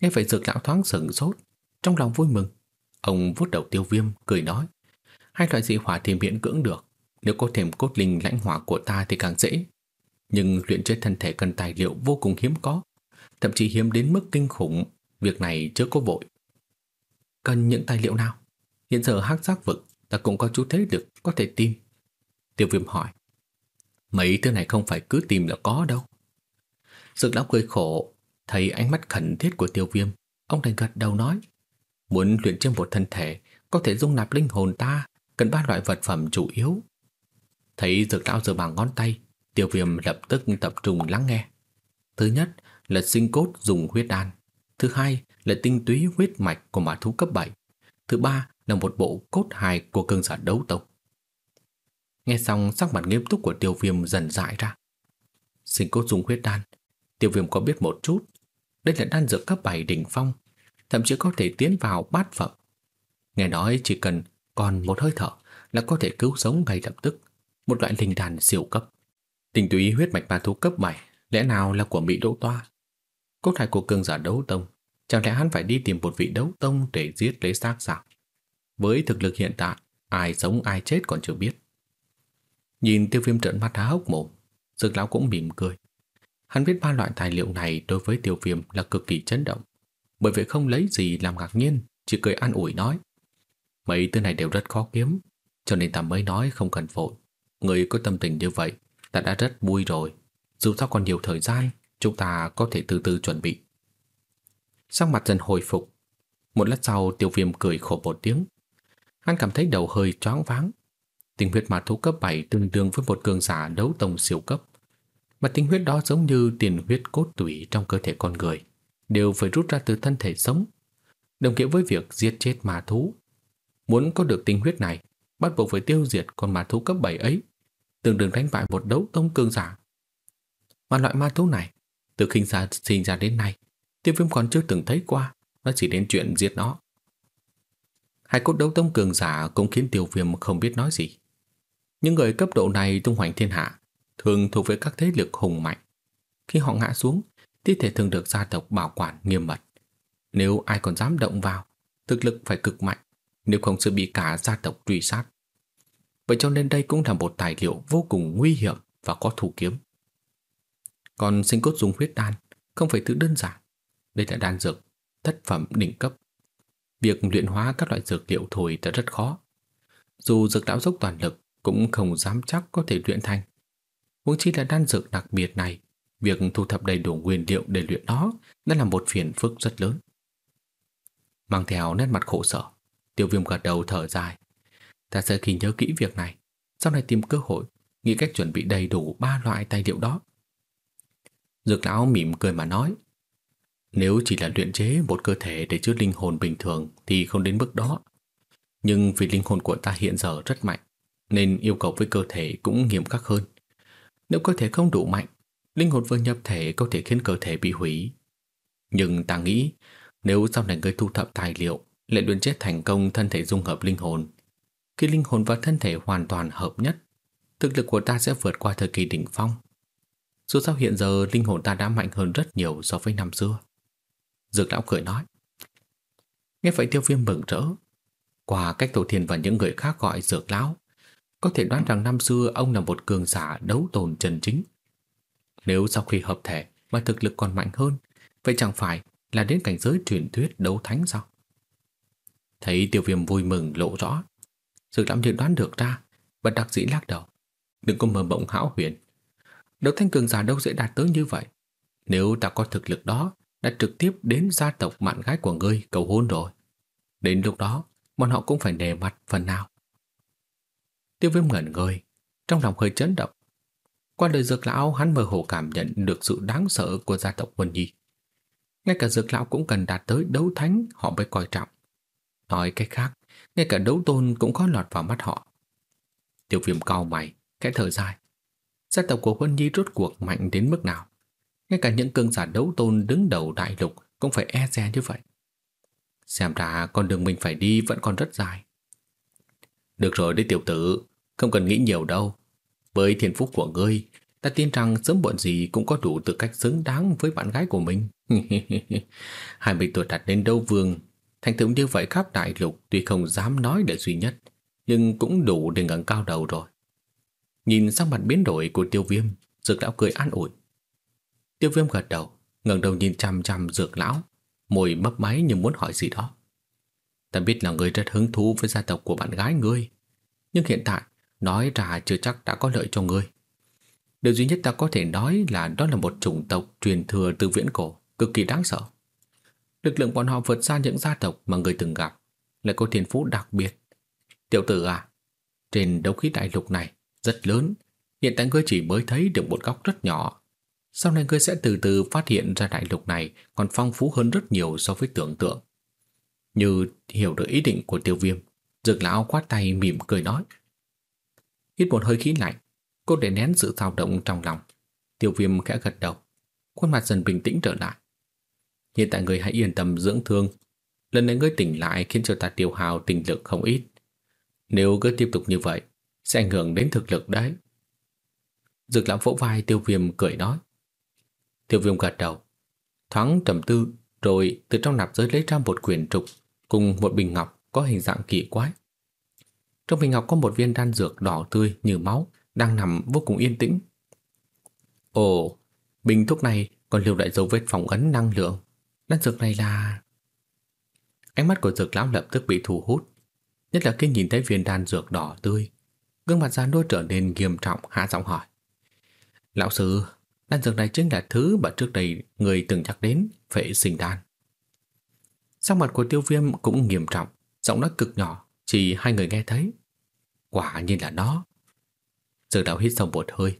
A: Nghe vậy dược lão thoáng sửng sốt, trong lòng vui mừng. Ông vuốt đầu tiêu viêm, cười nói, hai loại dị hỏa thì miễn cưỡng được, nếu có thêm cốt linh lãnh hỏa của ta thì càng dễ. Nhưng luyện chế thân thể cần tài liệu vô cùng hiếm có, thậm chí hiếm đến mức kinh khủng, việc này chưa có vội. Cần những tài liệu nào? Hiện giờ hắc giác vực ta cũng có chút thế lực có thể tìm. Tiêu viêm hỏi. Mấy thứ này không phải cứ tìm là có đâu. Dược lão cười khổ, thấy ánh mắt khẩn thiết của tiêu viêm, ông đành gật đầu nói. Muốn luyện trên một thân thể, có thể dung nạp linh hồn ta, cần ba loại vật phẩm chủ yếu. Thấy dược lão giơ bằng ngón tay, tiêu viêm lập tức tập trung lắng nghe. Thứ nhất là sinh cốt dùng huyết đan. Thứ hai là tinh túy huyết mạch của mã thú cấp 7. Thứ ba là một bộ cốt hài của cương giả đấu tộc. Nghe xong sắc mặt nghiêm túc của tiêu viêm dần dại ra. Sinh cốt dùng huyết đan, tiêu viêm có biết một chút. Đây là đan dược cấp 7 đỉnh phong, thậm chí có thể tiến vào bát phẩm. Nghe nói chỉ cần còn một hơi thở là có thể cứu sống ngay lập tức, một loại linh đan siêu cấp. Tình túy huyết mạch ma thú cấp 7 lẽ nào là của Mỹ Đỗ Toa? Cốt hải của cường giả đấu tông, chẳng lẽ hắn phải đi tìm một vị đấu tông để giết lấy xác sao? Với thực lực hiện tại, ai sống ai chết còn chưa biết. Nhìn tiêu viêm trợn mắt há hốc mồm, Dược lão cũng mỉm cười. Hắn biết ba loại tài liệu này đối với tiêu viêm là cực kỳ chấn động. Bởi vậy không lấy gì làm ngạc nhiên, chỉ cười an ủi nói. Mấy thứ này đều rất khó kiếm, cho nên ta mới nói không cần vội. Người có tâm tình như vậy, ta đã rất vui rồi. Dù sao còn nhiều thời gian, chúng ta có thể từ từ chuẩn bị. Sắc mặt dần hồi phục. Một lát sau tiêu viêm cười khổ một tiếng. Hắn cảm thấy đầu hơi choáng váng, Tinh huyết ma thú cấp 7 tương đương với một cường giả đấu tông siêu cấp. Mà tinh huyết đó giống như tiền huyết cốt tủy trong cơ thể con người, đều phải rút ra từ thân thể sống, đồng nghĩa với việc giết chết ma thú. Muốn có được tinh huyết này, bắt buộc phải tiêu diệt con ma thú cấp 7 ấy, tương đương đánh bại một đấu tông cường giả. Mà loại ma thú này, từ khi ra sinh ra đến nay, tiêu viêm còn chưa từng thấy qua, nó chỉ đến chuyện giết nó. Hai cốt đấu tông cường giả cũng khiến tiêu viêm không biết nói gì. Những người cấp độ này tung hoành thiên hạ, thường thuộc về các thế lực hùng mạnh. Khi họ ngã xuống, thi thể thường được gia tộc bảo quản nghiêm mật. Nếu ai còn dám động vào, thực lực phải cực mạnh, nếu không sẽ bị cả gia tộc truy sát. Vậy cho nên đây cũng là một tài liệu vô cùng nguy hiểm và có thủ kiếm. Còn sinh cốt dùng huyết đan không phải thứ đơn giản. Đây là đan dược, thất phẩm đỉnh cấp. việc luyện hóa các loại dược liệu thổi đã rất khó. Dù dược đạo dốc toàn lực cũng không dám chắc có thể luyện thành. Huống chi là đan dược đặc biệt này, việc thu thập đầy đủ nguyên liệu để luyện nó đã là một phiền phức rất lớn. Mang theo nét mặt khổ sở, tiêu viêm gật đầu thở dài. Ta sẽ khi nhớ kỹ việc này, sau này tìm cơ hội, nghĩ cách chuẩn bị đầy đủ ba loại tài liệu đó. Dược lão mỉm cười mà nói, nếu chỉ là luyện chế một cơ thể để chứa linh hồn bình thường thì không đến mức đó. Nhưng vì linh hồn của ta hiện giờ rất mạnh, nên yêu cầu với cơ thể cũng nghiêm khắc hơn. Nếu cơ thể không đủ mạnh, linh hồn vừa nhập thể có thể khiến cơ thể bị hủy. Nhưng ta nghĩ, nếu sau này ngươi thu thập tài liệu, lại luyện chế thành công thân thể dung hợp linh hồn, khi linh hồn và thân thể hoàn toàn hợp nhất, thực lực của ta sẽ vượt qua thời kỳ đỉnh phong. Dù sao hiện giờ linh hồn ta đã mạnh hơn rất nhiều so với năm xưa. Dược lão cười nói. Nghe vậy tiêu viêm mừng rỡ. Qua cách tổ thiền và những người khác gọi dược lão, có thể đoán rằng năm xưa ông là một cường giả đấu tồn chân chính. Nếu sau khi hợp thể mà thực lực còn mạnh hơn, vậy chẳng phải là đến cảnh giới truyền thuyết đấu thánh sao? Thấy tiêu viêm vui mừng lộ rõ, dược lão như đoán được ra, và đặc dĩ lắc đầu. Đừng có mơ mộng hão huyền. Đấu thanh cường giả đâu dễ đạt tới như vậy. Nếu ta có thực lực đó, đã trực tiếp đến gia tộc bạn gái của ngươi cầu hôn rồi. Đến lúc đó, bọn họ cũng phải nề mặt phần nào. Tiêu viêm ngẩn người, trong lòng hơi chấn động. Qua đời dược lão, hắn mơ hồ cảm nhận được sự đáng sợ của gia tộc Quân Nhi. Ngay cả dược lão cũng cần đạt tới đấu thánh họ mới coi trọng. Nói cách khác, ngay cả đấu tôn cũng có lọt vào mắt họ. Tiêu viêm cao mày, kẽ thở dài. Gia tộc của Huân Nhi rốt cuộc mạnh đến mức nào? Ngay cả những cường giả đấu tôn đứng đầu đại lục cũng phải e dè như vậy. Xem ra con đường mình phải đi vẫn còn rất dài. Được rồi đấy tiểu tử, không cần nghĩ nhiều đâu. Với thiên phúc của ngươi, ta tin rằng sớm muộn gì cũng có đủ tư cách xứng đáng với bạn gái của mình. Hai mươi tuổi đặt lên đâu vương, thành tựu như vậy khắp đại lục tuy không dám nói để duy nhất, nhưng cũng đủ để ngẩng cao đầu rồi. Nhìn sang mặt biến đổi của tiêu viêm, dược lão cười an ủi. Tiêu viêm gật đầu, ngẩng đầu nhìn chăm chăm dược lão, môi mấp máy như muốn hỏi gì đó. Ta biết là người rất hứng thú với gia tộc của bạn gái ngươi, nhưng hiện tại nói ra chưa chắc đã có lợi cho ngươi. Điều duy nhất ta có thể nói là đó là một chủng tộc truyền thừa từ viễn cổ, cực kỳ đáng sợ. Lực lượng bọn họ vượt xa những gia tộc mà người từng gặp, lại có thiên phú đặc biệt. Tiểu tử à, trên đấu khí đại lục này rất lớn, hiện tại ngươi chỉ mới thấy được một góc rất nhỏ. Sau này ngươi sẽ từ từ phát hiện ra đại lục này còn phong phú hơn rất nhiều so với tưởng tượng. Như hiểu được ý định của tiêu viêm, dược lão quát tay mỉm cười nói. Hít một hơi khí lạnh, cô để nén sự thao động trong lòng. Tiêu viêm khẽ gật đầu, khuôn mặt dần bình tĩnh trở lại. Hiện tại người hãy yên tâm dưỡng thương. Lần này ngươi tỉnh lại khiến cho ta tiêu hào tình lực không ít. Nếu cứ tiếp tục như vậy, sẽ ảnh hưởng đến thực lực đấy. Dược lãm vỗ vai tiêu viêm cười nói. Tiêu viêm gật đầu, thoáng trầm tư, rồi từ trong nạp giới lấy ra một quyển trục cùng một bình ngọc có hình dạng kỳ quái. Trong bình ngọc có một viên đan dược đỏ tươi như máu đang nằm vô cùng yên tĩnh. Ồ, bình thuốc này còn lưu lại dấu vết phỏng ấn năng lượng. Đan dược này là... Ánh mắt của dược lão lập tức bị thu hút, nhất là khi nhìn thấy viên đan dược đỏ tươi. Gương mặt gián đôi trở nên nghiêm trọng hạ giọng hỏi. Lão sư, đan dược này chính là thứ mà trước đây người từng nhắc đến, phệ sinh đan. Sắc mặt của tiêu viêm cũng nghiêm trọng, giọng nói cực nhỏ, chỉ hai người nghe thấy. Quả nhiên là nó. Dược đạo hít sâu một hơi.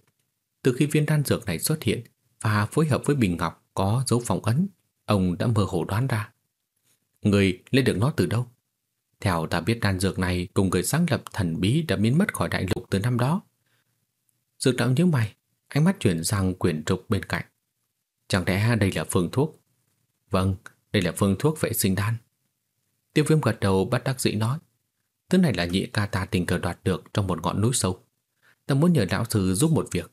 A: Từ khi viên đan dược này xuất hiện và phối hợp với bình ngọc có dấu phòng ấn, ông đã mơ hồ đoán ra. Người lấy được nó từ đâu? Theo ta biết đan dược này cùng người sáng lập thần bí đã biến mất khỏi đại lục từ năm đó. Dược đạo nhớ mày, ánh mắt chuyển sang quyển trục bên cạnh. Chẳng lẽ đây là phương thuốc? Vâng, đây là phương thuốc vệ sinh đan. Tiêu viêm gật đầu bắt đắc dĩ nói. Thứ này là nhị ca ta tình cờ đoạt được trong một ngọn núi sâu. Ta muốn nhờ lão sư giúp một việc.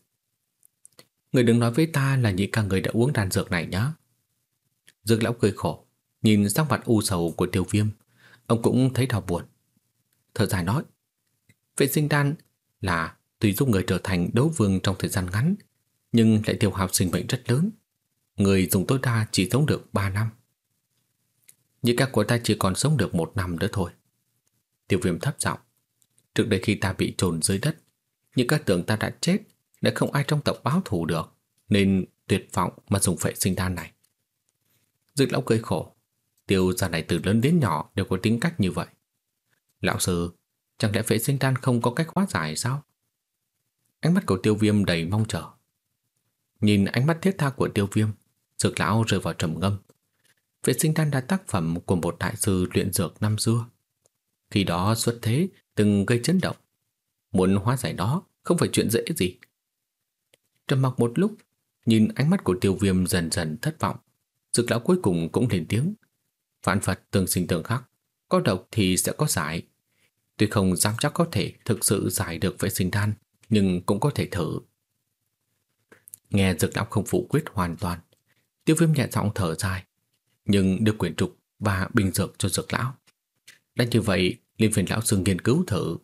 A: Người đừng nói với ta là nhị ca người đã uống đan dược này nhá. Dược lão cười khổ, nhìn sang mặt u sầu của tiêu viêm. Ông cũng thấy đau buồn. Thở dài nói. Vệ sinh đan là tùy giúp người trở thành đấu vương trong thời gian ngắn, nhưng lại tiêu hao sinh mệnh rất lớn. Người dùng tối đa chỉ sống được 3 năm. như các của ta chỉ còn sống được một năm nữa thôi. Tiêu viêm thấp giọng. Trước đây khi ta bị trồn dưới đất, những các tưởng ta đã chết, đã không ai trong tộc báo thù được, nên tuyệt vọng mà dùng phệ sinh đan này. Dực lão cười khổ. Tiêu gia này từ lớn đến nhỏ đều có tính cách như vậy. Lão sư, chẳng lẽ phệ sinh đan không có cách hóa giải sao? Ánh mắt của tiêu viêm đầy mong chờ. Nhìn ánh mắt thiết tha của tiêu viêm, dược lão rơi vào trầm ngâm. Vệ sinh đan là tác phẩm của một đại sư luyện dược năm xưa. Khi đó xuất thế từng gây chấn động. Muốn hóa giải đó không phải chuyện dễ gì. Trầm mặc một lúc, nhìn ánh mắt của tiêu viêm dần dần thất vọng. Dược lão cuối cùng cũng lên tiếng. Vạn Phật tương sinh tương khắc, có độc thì sẽ có giải. Tuy không dám chắc có thể thực sự giải được vệ sinh đan, nhưng cũng có thể thử. Nghe dược lão không phụ quyết hoàn toàn, tiêu viêm nhẹ giọng thở dài, nhưng được quyền trục và bình dược cho dược lão. Đã như vậy, liên phiền lão sư nghiên cứu thử,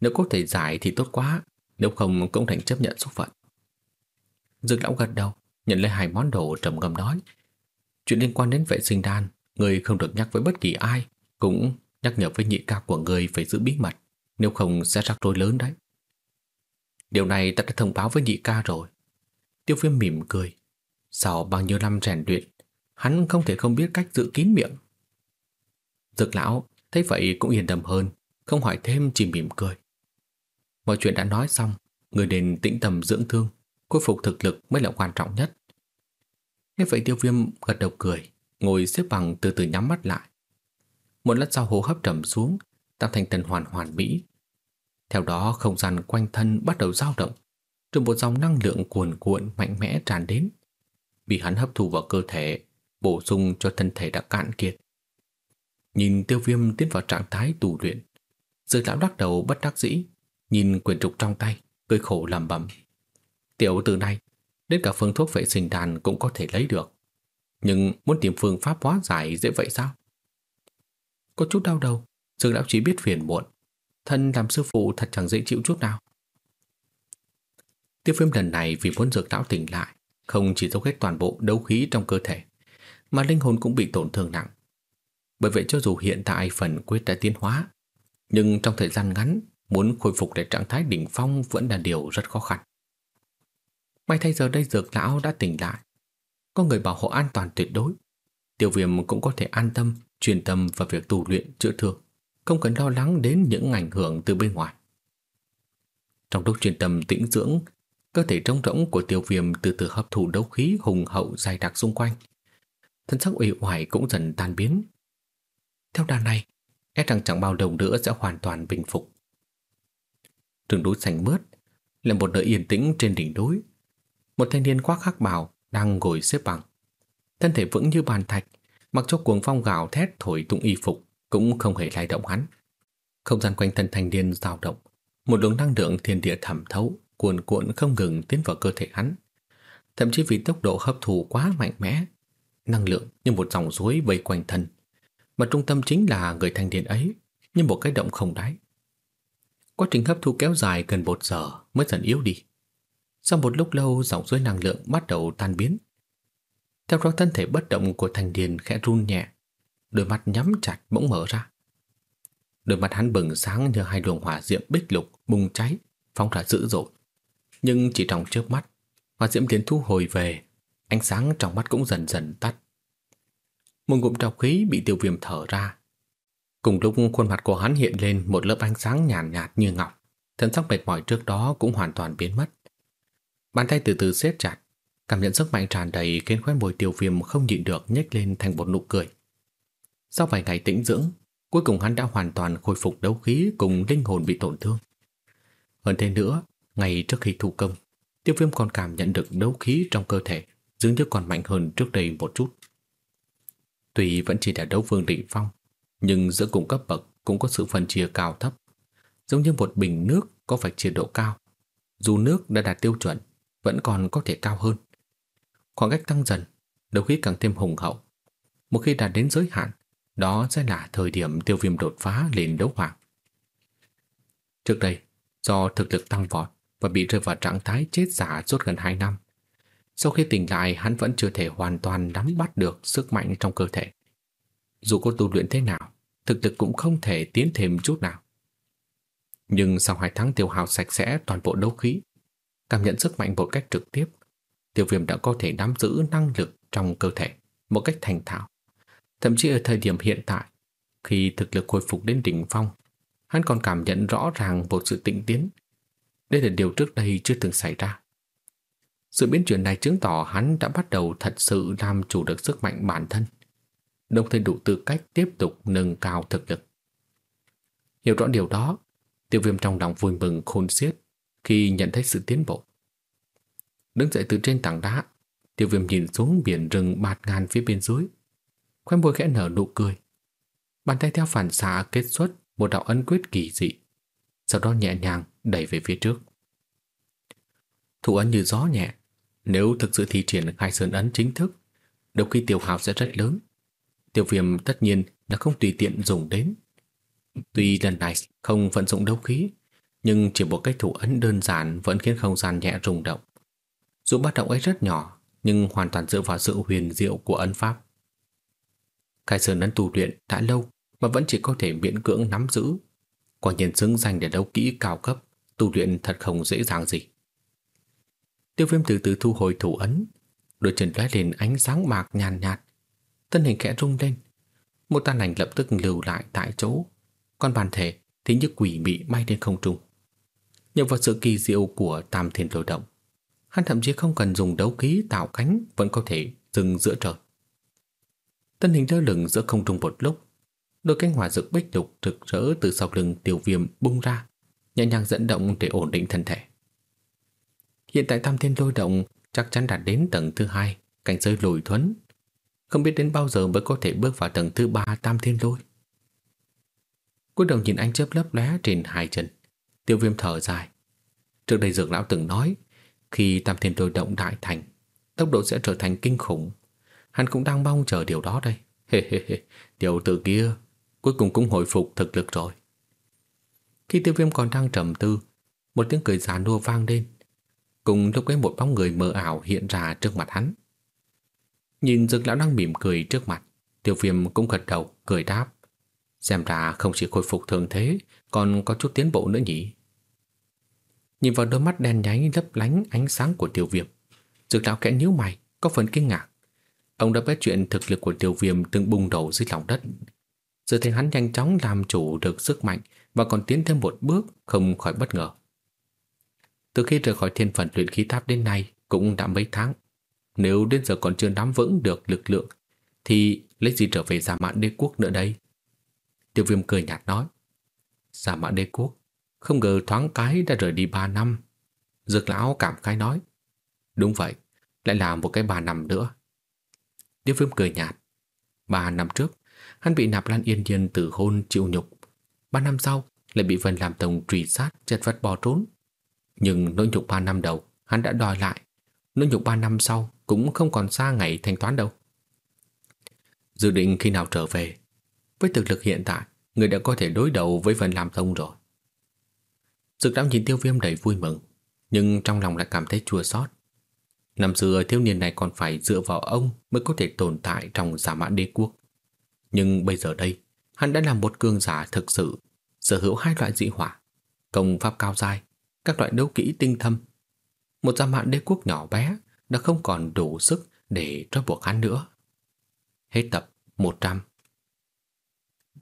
A: nếu có thể giải thì tốt quá, nếu không cũng thành chấp nhận số phận. Dược lão gật đầu, nhận lấy hai món đồ trầm ngâm nói. Chuyện liên quan đến vệ sinh đan, người không được nhắc với bất kỳ ai, cũng nhắc nhở với nhị ca của người phải giữ bí mật, nếu không sẽ rắc rối lớn đấy. Điều này ta đã thông báo với nhị ca rồi. Tiêu viêm mỉm cười. Sau bao nhiêu năm rèn luyện, hắn không thể không biết cách giữ kín miệng. Dược lão thấy vậy cũng yên tâm hơn, không hỏi thêm chỉ mỉm cười. Mọi chuyện đã nói xong, người nên tĩnh tâm dưỡng thương, khôi phục thực lực mới là quan trọng nhất. Nghe vậy tiêu viêm gật đầu cười, ngồi xếp bằng từ từ nhắm mắt lại. Một lát sau hô hấp trầm xuống, tạo thành tần hoàn hoàn mỹ. Theo đó không gian quanh thân bắt đầu dao động, rồi một dòng năng lượng cuồn cuộn mạnh mẽ tràn đến, bị hắn hấp thu vào cơ thể, bổ sung cho thân thể đã cạn kiệt. Nhìn tiêu viêm tiến vào trạng thái tù luyện, Dư lão đắc đầu bất đắc dĩ, nhìn quyển trục trong tay, cười khổ lầm bầm. Tiểu từ này, đến cả phương thuốc vệ sinh đàn cũng có thể lấy được. Nhưng muốn tìm phương pháp hóa giải dễ vậy sao? Có chút đau đầu, Dương lão Chí biết phiền muộn. Thân làm sư phụ thật chẳng dễ chịu chút nào. Tiếp phim lần này vì muốn dược lão tỉnh lại, không chỉ dốc hết toàn bộ đấu khí trong cơ thể, mà linh hồn cũng bị tổn thương nặng. Bởi vậy cho dù hiện tại phần quyết đã tiến hóa, nhưng trong thời gian ngắn, muốn khôi phục lại trạng thái đỉnh phong vẫn là điều rất khó khăn. May thay giờ đây dược lão đã tỉnh lại, có người bảo hộ an toàn tuyệt đối. Tiêu viêm cũng có thể an tâm, chuyên tâm vào việc tu luyện chữa thương, không cần lo lắng đến những ảnh hưởng từ bên ngoài. Trong lúc chuyên tâm tĩnh dưỡng, cơ thể trống rỗng của tiêu viêm từ từ hấp thụ đấu khí hùng hậu dày đặc xung quanh. Thân sắc uể oải cũng dần tan biến. Theo đà này, e rằng chẳng bao lâu nữa sẽ hoàn toàn bình phục. Trường núi xanh mướt là một nơi yên tĩnh trên đỉnh núi. Một thanh niên khoác hắc bào đang ngồi xếp bằng. Thân thể vững như bàn thạch, mặc cho cuồng phong gào thét thổi tung y phục cũng không hề lay động hắn. Không gian quanh thân thanh niên dao động, một luồng năng lượng thiên địa thẩm thấu, cuồn cuộn không ngừng tiến vào cơ thể hắn. Thậm chí vì tốc độ hấp thụ quá mạnh mẽ, năng lượng như một dòng suối vây quanh thân, mà trung tâm chính là người thanh niên ấy, như một cái động không đáy. Quá trình hấp thu kéo dài gần một giờ mới dần yếu đi. Sau một lúc lâu dòng suối năng lượng bắt đầu tan biến. Theo đó thân thể bất động của thành điền khẽ run nhẹ, đôi mắt nhắm chặt bỗng mở ra. Đôi mắt hắn bừng sáng như hai luồng hỏa diệm bích lục bùng cháy, phóng ra dữ dội. Nhưng chỉ trong chớp mắt, hỏa diễm liền thu hồi về, ánh sáng trong mắt cũng dần dần tắt. Một ngụm trọc khí bị tiêu viêm thở ra. Cùng lúc khuôn mặt của hắn hiện lên một lớp ánh sáng nhàn nhạt, nhạt như ngọc, thân sắc mệt mỏi trước đó cũng hoàn toàn biến mất. Bàn tay từ từ siết chặt, cảm nhận sức mạnh tràn đầy khiến khóe môi tiêu viêm không nhịn được nhếch lên thành một nụ cười. Sau vài ngày tĩnh dưỡng, cuối cùng hắn đã hoàn toàn khôi phục đấu khí cùng linh hồn bị tổn thương. Hơn thế nữa, ngày trước khi thu công, tiêu viêm còn cảm nhận được đấu khí trong cơ thể dường như còn mạnh hơn trước đây một chút. Tuy vẫn chỉ là đấu vương đỉnh phong, nhưng giữa cùng cấp bậc cũng có sự phân chia cao thấp. Giống như một bình nước có phải chia độ cao. Dù nước đã đạt tiêu chuẩn, vẫn còn có thể cao hơn. Khoảng cách tăng dần, đấu khí càng thêm hùng hậu. Một khi đạt đến giới hạn, đó sẽ là thời điểm tiêu viêm đột phá lên đấu hoàng. Trước đây, do thực lực tăng vọt và bị rơi vào trạng thái chết giả suốt gần 2 năm, sau khi tỉnh lại hắn vẫn chưa thể hoàn toàn nắm bắt được sức mạnh trong cơ thể. dù có tu luyện thế nào, thực lực cũng không thể tiến thêm chút nào. Nhưng sau hai tháng tiêu hao sạch sẽ toàn bộ đấu khí, cảm nhận sức mạnh một cách trực tiếp, tiêu viêm đã có thể nắm giữ năng lực trong cơ thể một cách thành thạo. Thậm chí ở thời điểm hiện tại, khi thực lực hồi phục đến đỉnh phong, hắn còn cảm nhận rõ ràng một sự tịnh tiến. Đây là điều trước đây chưa từng xảy ra. Sự biến chuyển này chứng tỏ hắn đã bắt đầu thật sự làm chủ được sức mạnh bản thân, đồng thời đủ tư cách tiếp tục nâng cao thực lực. Hiểu rõ điều đó, tiêu viêm trong lòng vui mừng khôn xiết khi nhận thấy sự tiến bộ. Đứng dậy từ trên tảng đá, tiêu viêm nhìn xuống biển rừng bạt ngàn phía bên dưới. Khoe môi khẽ nở nụ cười. Bàn tay theo phản xạ kết xuất một đạo ấn quyết kỳ dị, sau đó nhẹ nhàng đẩy về phía trước. Thủ ấn như gió nhẹ, nếu thực sự thi triển khai sơn ấn chính thức, đôi khi tiêu Hào sẽ rất lớn. Tiêu viêm tất nhiên đã không tùy tiện dùng đến. Tuy lần này không vận dụng đấu khí, nhưng chỉ một cách thủ ấn đơn giản vẫn khiến không gian nhẹ rung động. Dù bắt động ấy rất nhỏ, nhưng hoàn toàn dựa vào sự huyền diệu của ấn pháp. Khai sơn ấn tu luyện đã lâu mà vẫn chỉ có thể miễn cưỡng nắm giữ. Quả nhiên xứng danh để đấu kỹ cao cấp, tu luyện thật không dễ dàng gì. Tiêu viêm từ từ thu hồi thủ ấn, đôi chân lóe lên ánh sáng mạc nhàn nhạt, thân hình khẽ rung lên. Một tàn ảnh lập tức lưu lại tại chỗ, còn bản thể thì như quỷ bị bay lên không trung. Nhờ vào sự kỳ diệu của tam thiên lôi động, hắn thậm chí không cần dùng đấu khí tạo cánh vẫn có thể dừng giữa trời. Thân hình lơ lửng giữa không trung một lúc, đôi cánh hỏa dược bích lục rực rỡ từ sau lưng tiểu viêm bung ra, nhẹ nhàng dẫn động để ổn định thân thể. Hiện tại tam thiên lôi động chắc chắn đạt đến tầng thứ hai, cảnh giới lùi thuấn. Không biết đến bao giờ mới có thể bước vào tầng thứ ba tam thiên lôi. Cuối đầu nhìn anh chớp lấp lóe trên hai chân, tiêu viêm thở dài. Trước đây dược lão từng nói, khi tam thiên lôi động đại thành, tốc độ sẽ trở thành kinh khủng. Hắn cũng đang mong chờ điều đó đây. Hê hê hê, tiểu tử kia cuối cùng cũng hồi phục thực lực rồi. Khi tiêu viêm còn đang trầm tư, một tiếng cười già nua vang lên. Cùng lúc ấy một bóng người mờ ảo hiện ra trước mặt hắn. Nhìn dược lão đang mỉm cười trước mặt, tiêu viêm cũng gật đầu, cười đáp. Xem ra không chỉ khôi phục thường thế, còn có chút tiến bộ nữa nhỉ. Nhìn vào đôi mắt đen nháy lấp lánh ánh sáng của Tiểu viêm, dược lão kẽ nhíu mày, có phần kinh ngạc. Ông đã biết chuyện thực lực của Tiểu viêm từng bùng nổ dưới lòng đất. Giờ thấy hắn nhanh chóng làm chủ được sức mạnh và còn tiến thêm một bước không khỏi bất ngờ. Từ khi rời khỏi thiên phần luyện khí tháp đến nay cũng đã mấy tháng. Nếu đến giờ còn chưa nắm vững được lực lượng thì lấy gì trở về giả mạn đế quốc nữa đây? Tiểu viêm cười nhạt nói. Giả mã đế quốc không ngờ thoáng cái đã rời đi ba năm. Dược lão cảm khái nói. Đúng vậy, lại là một cái ba năm nữa. Tiêu viêm cười nhạt. Ba năm trước, hắn bị nạp lan yên nhiên tử hôn chịu nhục. Ba năm sau, lại bị Vân làm tổng truy sát chật vật bỏ trốn. Nhưng nỗi nhục ba năm đầu, hắn đã đòi lại. Nỗi nhục ba năm sau cũng không còn xa ngày thanh toán đâu. Dự định khi nào trở về, với thực lực hiện tại, người đã có thể đối đầu với Vân Lam Tông rồi. Dực đám nhìn tiêu viêm đầy vui mừng, nhưng trong lòng lại cảm thấy chua xót. Năm xưa thiếu niên này còn phải dựa vào ông mới có thể tồn tại trong giả mãn đế quốc. Nhưng bây giờ đây, hắn đã là một cương giả thực sự, sở hữu hai loại dị hỏa, công pháp cao dai, các loại đấu kỹ tinh thâm. Một giả mãn đế quốc nhỏ bé đã không còn đủ sức để trói buộc hắn nữa. Hết tập 100